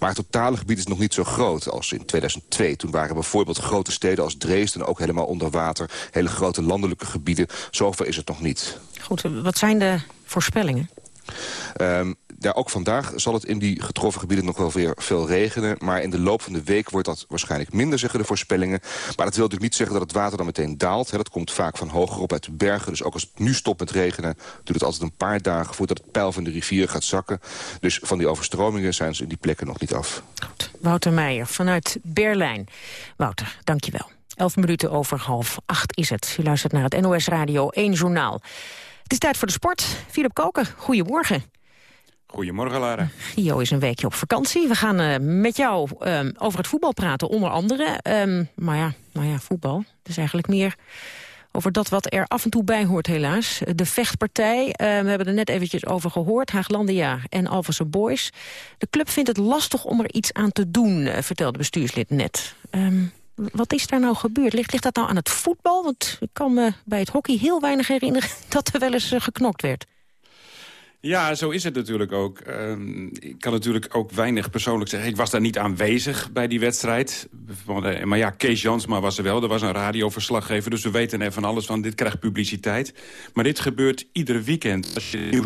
Maar het totale gebied is nog niet zo groot als in 2002. Toen waren bijvoorbeeld grote steden als Dresden ook helemaal onder water. Hele grote landelijke gebieden. Zover is het nog niet. Goed, wat zijn de voorspellingen? Um, ook vandaag zal het in die getroffen gebieden nog wel weer veel regenen. Maar in de loop van de week wordt dat waarschijnlijk minder, zeggen de voorspellingen. Maar dat wil natuurlijk niet zeggen dat het water dan meteen daalt. Dat komt vaak van hoger op uit de bergen. Dus ook als het nu stopt met regenen, duurt het altijd een paar dagen... voordat het peil van de rivier gaat zakken. Dus van die overstromingen zijn ze in die plekken nog niet af. Wouter Meijer vanuit Berlijn. Wouter, dankjewel. Elf minuten over half acht is het. U luistert naar het NOS Radio 1 Journaal. Het is tijd voor de sport. Philip Koken, goedemorgen. Goedemorgen, Lara. Gio is een weekje op vakantie. We gaan uh, met jou um, over het voetbal praten, onder andere. Um, maar ja, nou ja, voetbal. Het is eigenlijk meer over dat wat er af en toe bij hoort, helaas. De vechtpartij, uh, we hebben er net eventjes over gehoord. Haaglandia en Alverse Boys. De club vindt het lastig om er iets aan te doen, uh, vertelde bestuurslid net. Um, wat is daar nou gebeurd? Ligt, ligt dat nou aan het voetbal? Want ik kan me bij het hockey heel weinig herinneren dat er wel eens uh, geknokt werd. Ja, zo is het natuurlijk ook. Uh, ik kan natuurlijk ook weinig persoonlijk zeggen. Ik was daar niet aanwezig bij die wedstrijd. Maar ja, Kees Jansma was er wel. Er was een radioverslaggever, dus we weten er van alles van. Dit krijgt publiciteit. Maar dit gebeurt iedere weekend. Als je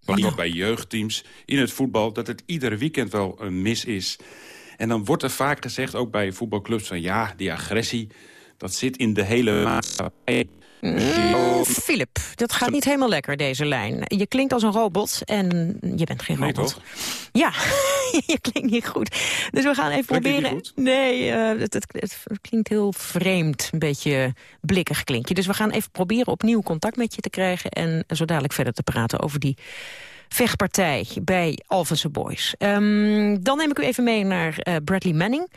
ja. bij jeugdteams in het voetbal... dat het iedere weekend wel een mis is. En dan wordt er vaak gezegd, ook bij voetbalclubs... van ja, die agressie, dat zit in de hele maatschappij. Filip, mm, dat gaat niet helemaal lekker, deze lijn. Je klinkt als een robot en je bent geen nee, robot. Toch? Ja, je klinkt niet goed. Dus we gaan even proberen... Nee, uh, het, het, het, klinkt heel vreemd. Een beetje blikkig klink je. Dus we gaan even proberen opnieuw contact met je te krijgen... en zo dadelijk verder te praten over die vechtpartij bij Alphense Boys. Um, dan neem ik u even mee naar uh, Bradley Manning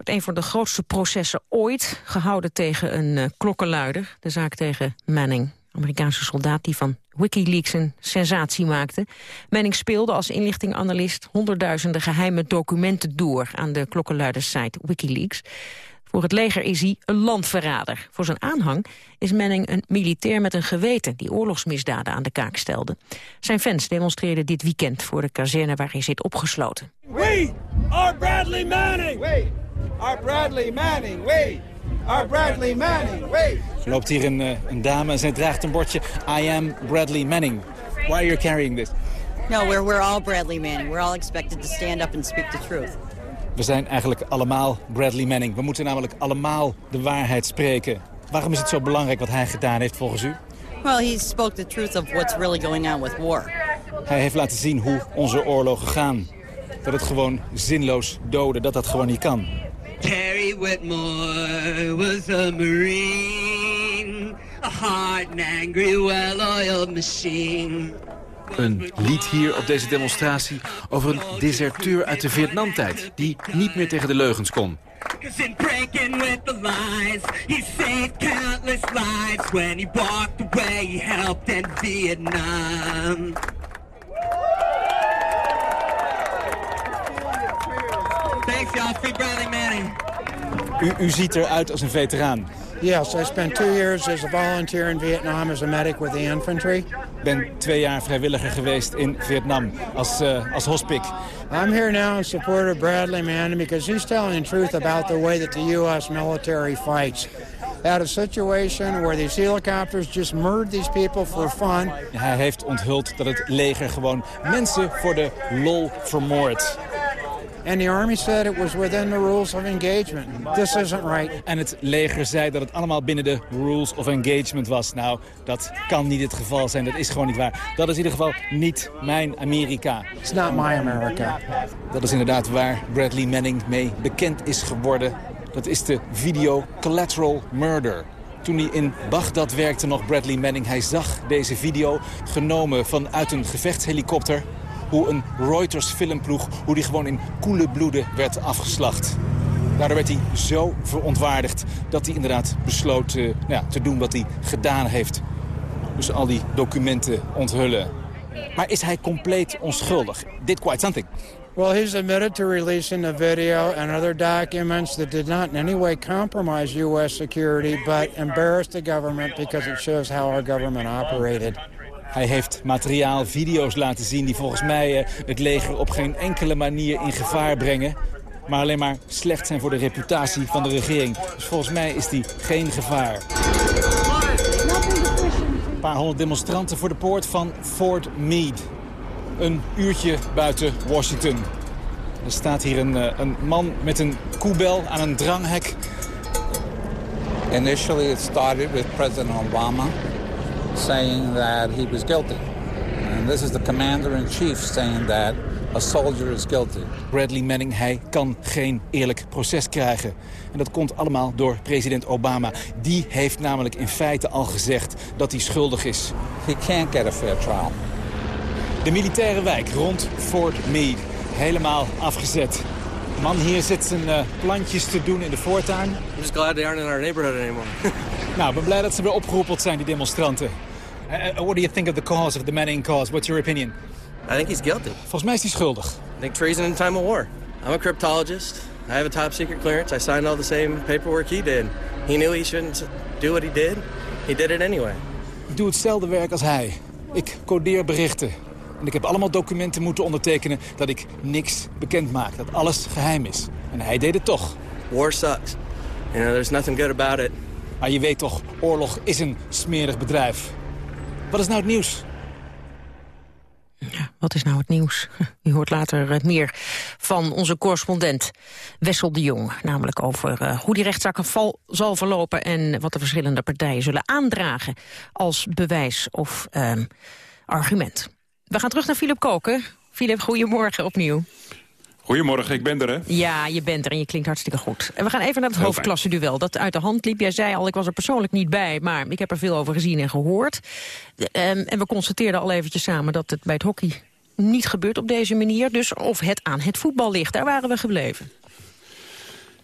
wordt een van de grootste processen ooit gehouden tegen een uh, klokkenluider. De zaak tegen Manning, Amerikaanse soldaat die van Wikileaks een sensatie maakte. Manning speelde als inlichtinganalist honderdduizenden geheime documenten door aan de klokkenluidersite Wikileaks. Voor het leger is hij een landverrader. Voor zijn aanhang is Manning een militair met een geweten... die oorlogsmisdaden aan de kaak stelde. Zijn fans demonstreerden dit weekend voor de kazerne waar hij zit opgesloten. We are Bradley Manning! We are Bradley Manning! We are Bradley Manning! We er loopt hier een, uh, een dame en zij draagt een bordje... I am Bradley Manning. Why are you carrying this? No, we're, we're all Bradley Manning. We're all expected to stand up and speak the truth. We zijn eigenlijk allemaal Bradley Manning. We moeten namelijk allemaal de waarheid spreken. Waarom is het zo belangrijk wat hij gedaan heeft volgens u? Well, he spoke the truth of what's really going on with war. Hij heeft laten zien hoe onze oorlogen gaan. Dat het gewoon zinloos doden, dat dat gewoon niet kan. Terry Whitmore was a marine, a hard and angry, well-oiled machine. Een lied hier op deze demonstratie over een deserteur uit de Vietnamtijd... die niet meer tegen de leugens kon. U, u ziet eruit als een veteraan. Yes, I spent two years as a volunteer in Vietnam as a medic with the infantry. Ik ben twee jaar vrijwilliger geweest in Vietnam als, uh, als hospic. I'm here now in support of Bradley Manning because he's telling the truth about the way that the U.S. military fights. At a situation where these helicopters just murdered these people for fun. Hij heeft onthuld dat het leger gewoon mensen voor de lol vermoordt. And the army said it was within the rules of engagement. This isn't right. En het leger zei dat het allemaal binnen de rules of engagement was. Nou, dat kan niet het geval zijn. Dat is gewoon niet waar. Dat is in ieder geval niet mijn Amerika. It's not my America. Dat is inderdaad waar Bradley Manning mee bekend is geworden. Dat is de video Collateral Murder. Toen hij in Bagdad werkte nog Bradley Manning, hij zag deze video genomen vanuit een gevechtshelikopter hoe een Reuters filmploeg, hoe die gewoon in koele bloeden werd afgeslacht. Daardoor werd hij zo verontwaardigd dat hij inderdaad besloot uh, nou ja, te doen wat hij gedaan heeft. Dus al die documenten onthullen. Maar is hij compleet onschuldig? Did quite something. Well, he's admitted to releasing the video and other documents that did not in any way compromise U.S. security, but embarrassed the government because it shows how our government operated. Hij heeft materiaal, video's laten zien die volgens mij uh, het leger op geen enkele manier in gevaar brengen. Maar alleen maar slecht zijn voor de reputatie van de regering. Dus volgens mij is die geen gevaar. Een paar honderd demonstranten voor de poort van Fort Meade. Een uurtje buiten Washington. Er staat hier een, uh, een man met een koebel aan een dranghek. Initially it started with President Obama saying that he was guilty. And this is the commander-in-chief saying that a soldier is guilty. Bradley Manning, hij kan geen eerlijk proces krijgen. En dat komt allemaal door president Obama. Die heeft namelijk in feite al gezegd dat hij schuldig is. He can't get a fair trial. De militaire wijk rond Fort Meade. Helemaal afgezet. Man hier zit zijn uh, plantjes te doen in de voortuin. I'm just glad they aren't in our neighborhood anymore. nou, ik ben blij dat ze weer opgeroepeld zijn, die demonstranten. Uh, what do you think of the cause of the Manning cause? What's your opinion? I think he's guilty. Volgens mij is hij schuldig. I think treason in time of war. I'm a cryptologist. I have a top secret clearance. I signed all the same paperwork he did. He knew he shouldn't do what he did. He did it anyway. Ik doe hetzelfde werk als hij. Ik codeer berichten. En ik heb allemaal documenten moeten ondertekenen dat ik niks bekend maak. Dat alles geheim is. En hij deed het toch. War sucks. You know, there's nothing good about it. Maar je weet toch, oorlog is een smerig bedrijf. Wat is nou het nieuws? Ja, wat is nou het nieuws? U hoort later uh, meer van onze correspondent Wessel de Jong. Namelijk over uh, hoe die rechtszaak zal verlopen... en wat de verschillende partijen zullen aandragen als bewijs of uh, argument. We gaan terug naar Philip Koken. Philip, goedemorgen opnieuw. Goedemorgen, ik ben er, hè? Ja, je bent er en je klinkt hartstikke goed. En we gaan even naar het hoofdklasse-duel dat uit de hand liep. Jij zei al, ik was er persoonlijk niet bij, maar ik heb er veel over gezien en gehoord. En, en we constateerden al eventjes samen dat het bij het hockey niet gebeurt op deze manier. Dus of het aan het voetbal ligt, daar waren we gebleven.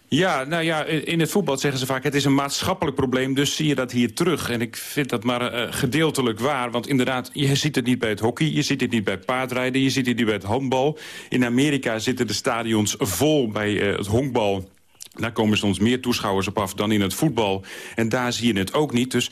Ja, nou ja, in het voetbal zeggen ze vaak... het is een maatschappelijk probleem, dus zie je dat hier terug. En ik vind dat maar uh, gedeeltelijk waar. Want inderdaad, je ziet het niet bij het hockey... je ziet het niet bij paardrijden, je ziet het niet bij het handbal. In Amerika zitten de stadions vol bij uh, het honkbal... Daar komen soms meer toeschouwers op af dan in het voetbal. En daar zie je het ook niet. Dus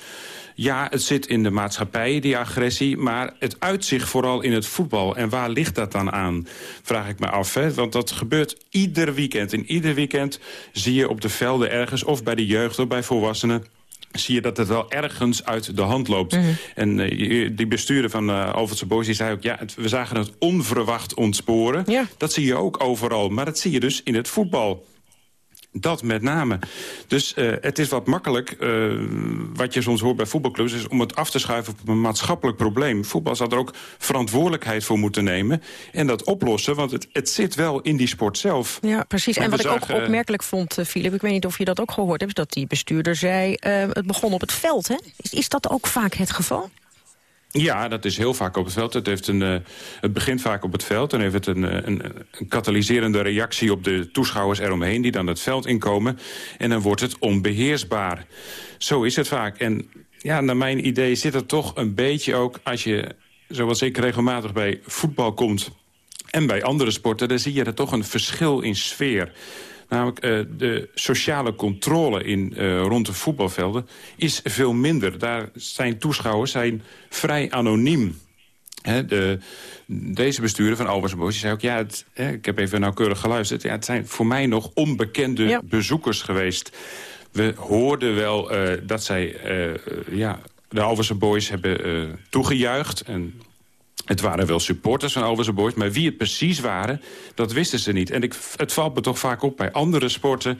ja, het zit in de maatschappij, die agressie... maar het uitzicht vooral in het voetbal. En waar ligt dat dan aan, vraag ik me af. Hè? Want dat gebeurt ieder weekend. In ieder weekend zie je op de velden ergens... of bij de jeugd of bij volwassenen zie je dat het wel ergens uit de hand loopt. -hmm. En uh, die bestuurder van uh, Alfredse Boys die zei ook... ja, het, we zagen het onverwacht ontsporen. Ja. Dat zie je ook overal. Maar dat zie je dus in het voetbal. Dat met name. Dus uh, het is wat makkelijk, uh, wat je soms hoort bij voetbalclubs... is om het af te schuiven op een maatschappelijk probleem. Voetbal zou er ook verantwoordelijkheid voor moeten nemen... en dat oplossen, want het, het zit wel in die sport zelf. Ja, precies. En, en wat ik zagen, ook opmerkelijk vond, Filip... ik weet niet of je dat ook gehoord hebt... is dat die bestuurder zei, uh, het begon op het veld. Hè? Is, is dat ook vaak het geval? Ja, dat is heel vaak op het veld. Het, heeft een, uh, het begint vaak op het veld. Dan heeft het een, een, een katalyserende reactie op de toeschouwers eromheen... die dan het veld inkomen. En dan wordt het onbeheersbaar. Zo is het vaak. En ja, naar mijn idee zit het toch een beetje ook... als je, zoals ik regelmatig bij voetbal komt En bij andere sporten, daar zie je er toch een verschil in sfeer. Namelijk uh, de sociale controle in, uh, rond de voetbalvelden is veel minder. Daar zijn toeschouwers zijn vrij anoniem. He, de, deze bestuurder van Albers Bosch zei ook... ja, het, he, ik heb even nauwkeurig geluisterd... Ja, het zijn voor mij nog onbekende ja. bezoekers geweest. We hoorden wel uh, dat zij ja, de Alverse Boys hebben toegejuicht... en het waren wel supporters van Alverse Boys, maar wie het precies waren, dat wisten ze niet. En ik, het valt me toch vaak op bij andere sporten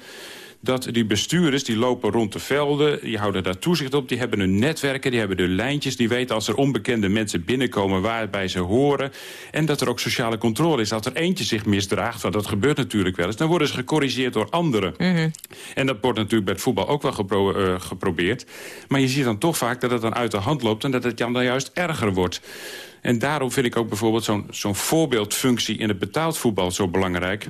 dat die bestuurders die lopen rond de velden... die houden daar toezicht op, die hebben hun netwerken, die hebben hun lijntjes... die weten als er onbekende mensen binnenkomen waarbij ze horen... en dat er ook sociale controle is. Als er eentje zich misdraagt, want dat gebeurt natuurlijk wel eens... dan worden ze gecorrigeerd door anderen. Mm -hmm. En dat wordt natuurlijk bij het voetbal ook wel gepro uh, geprobeerd. Maar je ziet dan toch vaak dat het dan uit de hand loopt... en dat het dan juist erger wordt. En daarom vind ik ook bijvoorbeeld zo'n zo'n voorbeeldfunctie in het betaald voetbal zo belangrijk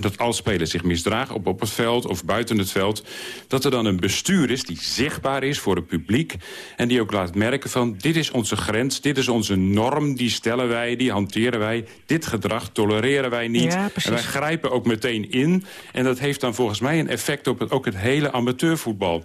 dat als spelers zich misdragen op, op het veld of buiten het veld... dat er dan een bestuur is die zichtbaar is voor het publiek... en die ook laat merken van dit is onze grens, dit is onze norm... die stellen wij, die hanteren wij, dit gedrag tolereren wij niet. Ja, en wij grijpen ook meteen in. En dat heeft dan volgens mij een effect op het, ook het hele amateurvoetbal.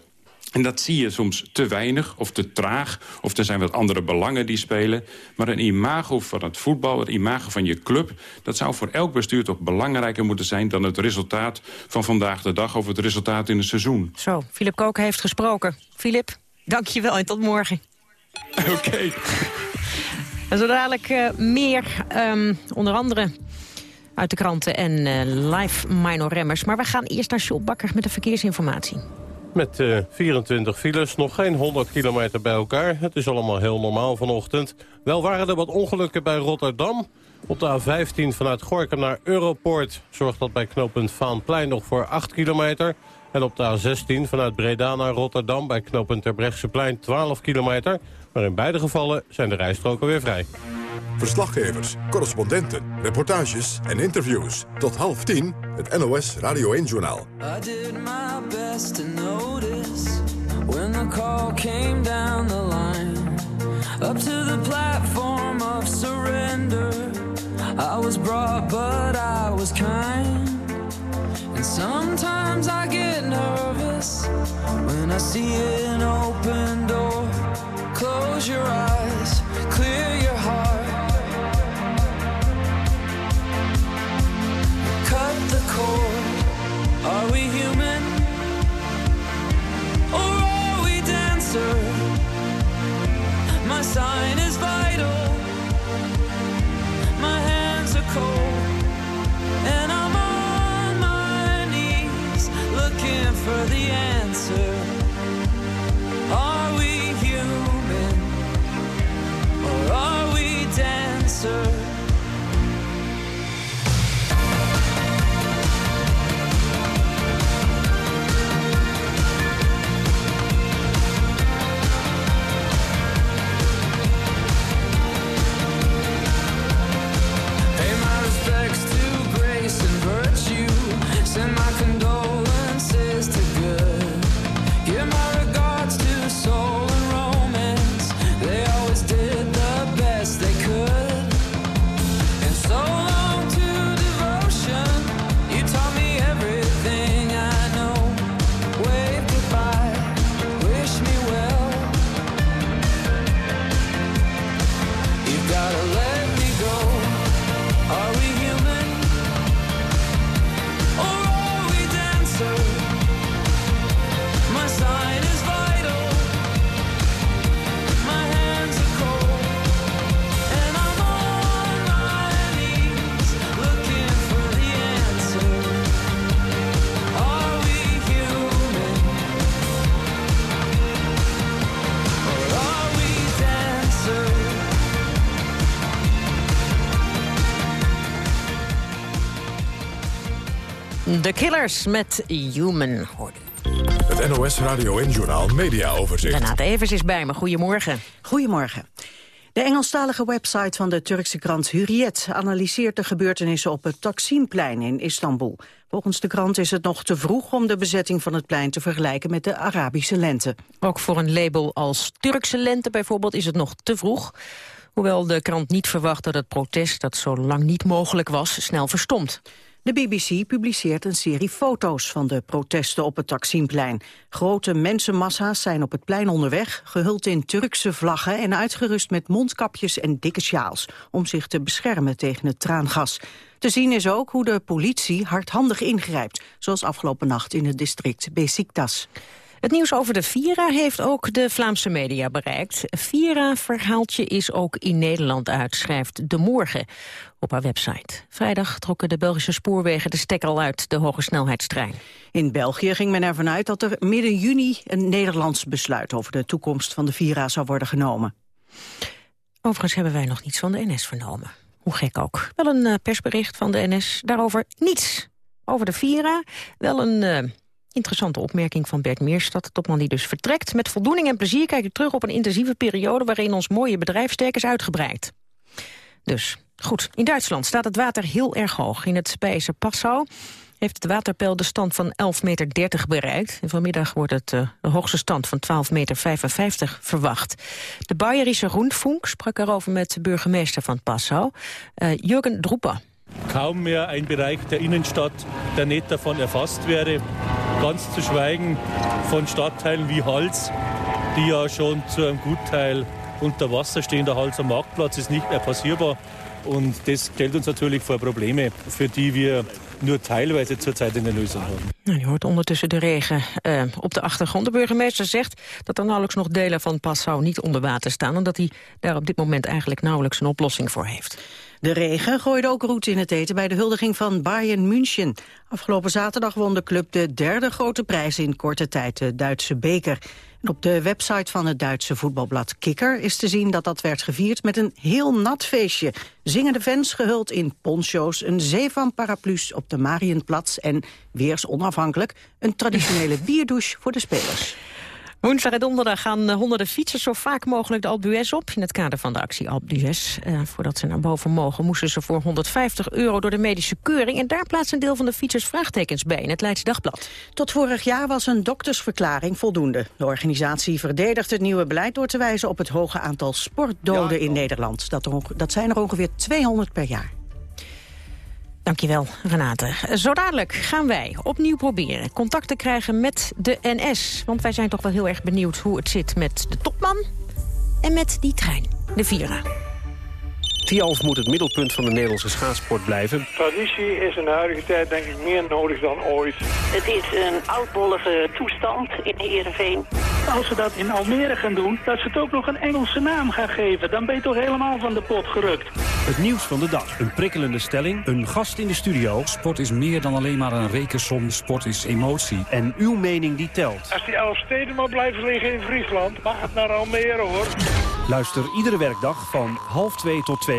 En dat zie je soms te weinig of te traag. Of er zijn wat andere belangen die spelen. Maar een imago van het voetbal, het imago van je club... dat zou voor elk bestuur toch belangrijker moeten zijn... dan het resultaat van vandaag de dag of het resultaat in het seizoen. Zo, Filip Koken heeft gesproken. Filip, dank je wel en tot morgen. Oké. Okay. En zo dadelijk uh, meer, um, onder andere uit de kranten en uh, live minor remmers. Maar we gaan eerst naar Sjoel Bakker met de verkeersinformatie. Met uh, 24 files, nog geen 100 kilometer bij elkaar. Het is allemaal heel normaal vanochtend. Wel waren er wat ongelukken bij Rotterdam. Op de A15 vanuit Gorkum naar Europoort zorgt dat bij knooppunt Vaanplein nog voor 8 kilometer. En op de A16 vanuit Breda naar Rotterdam bij knooppunt Terbrechtseplein 12 kilometer. Maar in beide gevallen zijn de rijstroken weer vrij. Verslaggevers, correspondenten, reportages en interviews. Tot half tien, het NOS Radio 1-journaal. I did my best to notice when the call came down the line. Up to the platform of surrender. I was brought but I was kind. And sometimes I get nervous when I see an open. Close your eyes, clear your heart. Cut the cord. Are we human? Or are we dancer? My sign is vital. My hands are cold. And I'm on my knees looking for the answer. answer. Killers met Human Het NOS Radio en Journal Media Overzicht. Renate Evers is bij me. Goedemorgen. Goedemorgen. De Engelstalige website van de Turkse krant Hurriyet analyseert de gebeurtenissen op het Taksimplein in Istanbul. Volgens de krant is het nog te vroeg om de bezetting van het plein te vergelijken met de Arabische lente. Ook voor een label als Turkse lente bijvoorbeeld is het nog te vroeg. Hoewel de krant niet verwacht dat het protest, dat zo lang niet mogelijk was, snel verstomt. De BBC publiceert een serie foto's van de protesten op het Taksimplein. Grote mensenmassa's zijn op het plein onderweg, gehuld in Turkse vlaggen en uitgerust met mondkapjes en dikke sjaals, om zich te beschermen tegen het traangas. Te zien is ook hoe de politie hardhandig ingrijpt, zoals afgelopen nacht in het district Besiktas. Het nieuws over de Vira heeft ook de Vlaamse media bereikt. Vira-verhaaltje is ook in Nederland uit, schrijft De Morgen op haar website. Vrijdag trokken de Belgische spoorwegen de stekkel uit de hoge snelheidstrein. In België ging men ervan uit dat er midden juni een Nederlands besluit over de toekomst van de Vira zou worden genomen. Overigens hebben wij nog niets van de NS vernomen. Hoe gek ook. Wel een uh, persbericht van de NS, daarover niets. Over de Vira, wel een... Uh, Interessante opmerking van Bert Meerstad, de topman die dus vertrekt. Met voldoening en plezier kijk ik terug op een intensieve periode... waarin ons mooie bedrijf sterk is uitgebreid. Dus, goed. In Duitsland staat het water heel erg hoog. In het Bijse Passau heeft het waterpeil de stand van 11,30 meter bereikt. En vanmiddag wordt het uh, de hoogste stand van 12,55 meter verwacht. De Bayerische Rundfunk sprak erover met de burgemeester van Passau, uh, Jürgen Drupper. Kaum mehr ein Bereich der Innenstadt, der nicht davon erfasst wäre. Ganz zu schweigen von Stadtteilen wie Hals, die ja schon zu einem Gutteil unter Wasser stehen. Der Halser Marktplatz ist nicht mehr passierbar. Und das stellt uns natürlich vor Probleme, für die wir nur teilweise zurzeit in de Lösung hebben. Nou, je hoort ondertussen de regen uh, op de achtergrond. De burgemeester zegt dat er nauwelijks nog delen van Passau niet onder water staan... en dat hij daar op dit moment eigenlijk nauwelijks een oplossing voor heeft. De regen gooide ook roet in het eten bij de huldiging van Bayern München. Afgelopen zaterdag won de club de derde grote prijs in korte tijd, de Duitse beker. En op de website van het Duitse voetbalblad Kikker is te zien dat dat werd gevierd met een heel nat feestje. Zingende fans gehuld in poncho's, een zee van paraplu's op de Marienplatz en, weers onafhankelijk, een traditionele bierdouche voor de spelers. Woensdag en donderdag gaan honderden fietsers zo vaak mogelijk de Alpe op... in het kader van de actie Alpe uh, voordat ze naar boven mogen moesten ze voor 150 euro door de medische keuring... en daar plaatst een deel van de fietsers vraagtekens bij in het Leidse Dagblad. Tot vorig jaar was een doktersverklaring voldoende. De organisatie verdedigt het nieuwe beleid door te wijzen op het hoge aantal sportdoden in Nederland. Dat, dat zijn er ongeveer 200 per jaar. Dankjewel, Renate. Zo dadelijk gaan wij opnieuw proberen contact te krijgen met de NS. Want wij zijn toch wel heel erg benieuwd hoe het zit met de topman en met die trein, de Vira. Tialf moet het middelpunt van de Nederlandse schaatsport blijven. Traditie is in de huidige tijd denk ik meer nodig dan ooit. Het is een oudbollige toestand in Heerenveen. Als ze dat in Almere gaan doen, dat ze het ook nog een Engelse naam gaan geven... dan ben je toch helemaal van de pot gerukt. Het nieuws van de dag. Een prikkelende stelling, een gast in de studio. Sport is meer dan alleen maar een rekensom. Sport is emotie. En uw mening die telt. Als die elf steden maar blijven liggen in Friesland, mag het naar Almere hoor. Luister iedere werkdag van half twee tot twee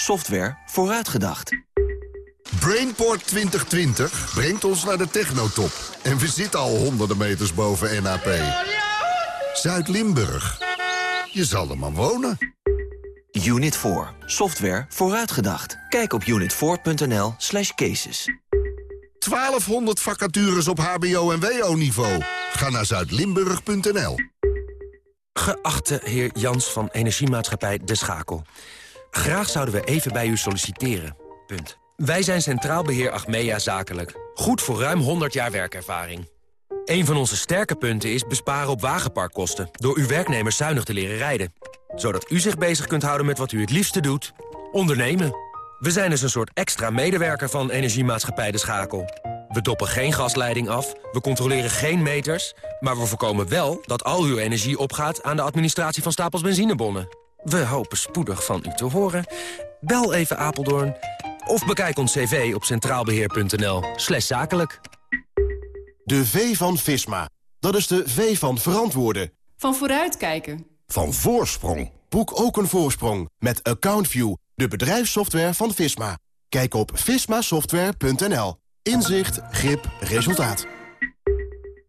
Software vooruitgedacht. Brainport 2020 brengt ons naar de technotop. En we zitten al honderden meters boven NAP. Zuid-Limburg. Je zal er maar wonen. Unit 4. Software vooruitgedacht. Kijk op unit4.nl slash cases. 1200 vacatures op hbo- en wo-niveau. Ga naar zuidlimburg.nl. Geachte heer Jans van Energiemaatschappij De Schakel. Graag zouden we even bij u solliciteren. Punt. Wij zijn Centraal Beheer Achmea Zakelijk. Goed voor ruim 100 jaar werkervaring. Een van onze sterke punten is besparen op wagenparkkosten... door uw werknemers zuinig te leren rijden. Zodat u zich bezig kunt houden met wat u het liefste doet. Ondernemen. We zijn dus een soort extra medewerker van Energiemaatschappij De Schakel. We doppen geen gasleiding af, we controleren geen meters... maar we voorkomen wel dat al uw energie opgaat... aan de administratie van stapels benzinebonnen. We hopen spoedig van u te horen. Bel even Apeldoorn of bekijk ons cv op centraalbeheer.nl zakelijk. De V van Visma. Dat is de V van verantwoorden. Van vooruitkijken. Van voorsprong. Boek ook een voorsprong met AccountView De bedrijfssoftware van Visma. Kijk op vismasoftware.nl. Inzicht, grip, resultaat.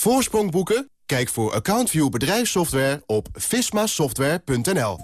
Voorsprong boeken? Kijk voor AccountView bedrijfssoftware op vismasoftware.nl.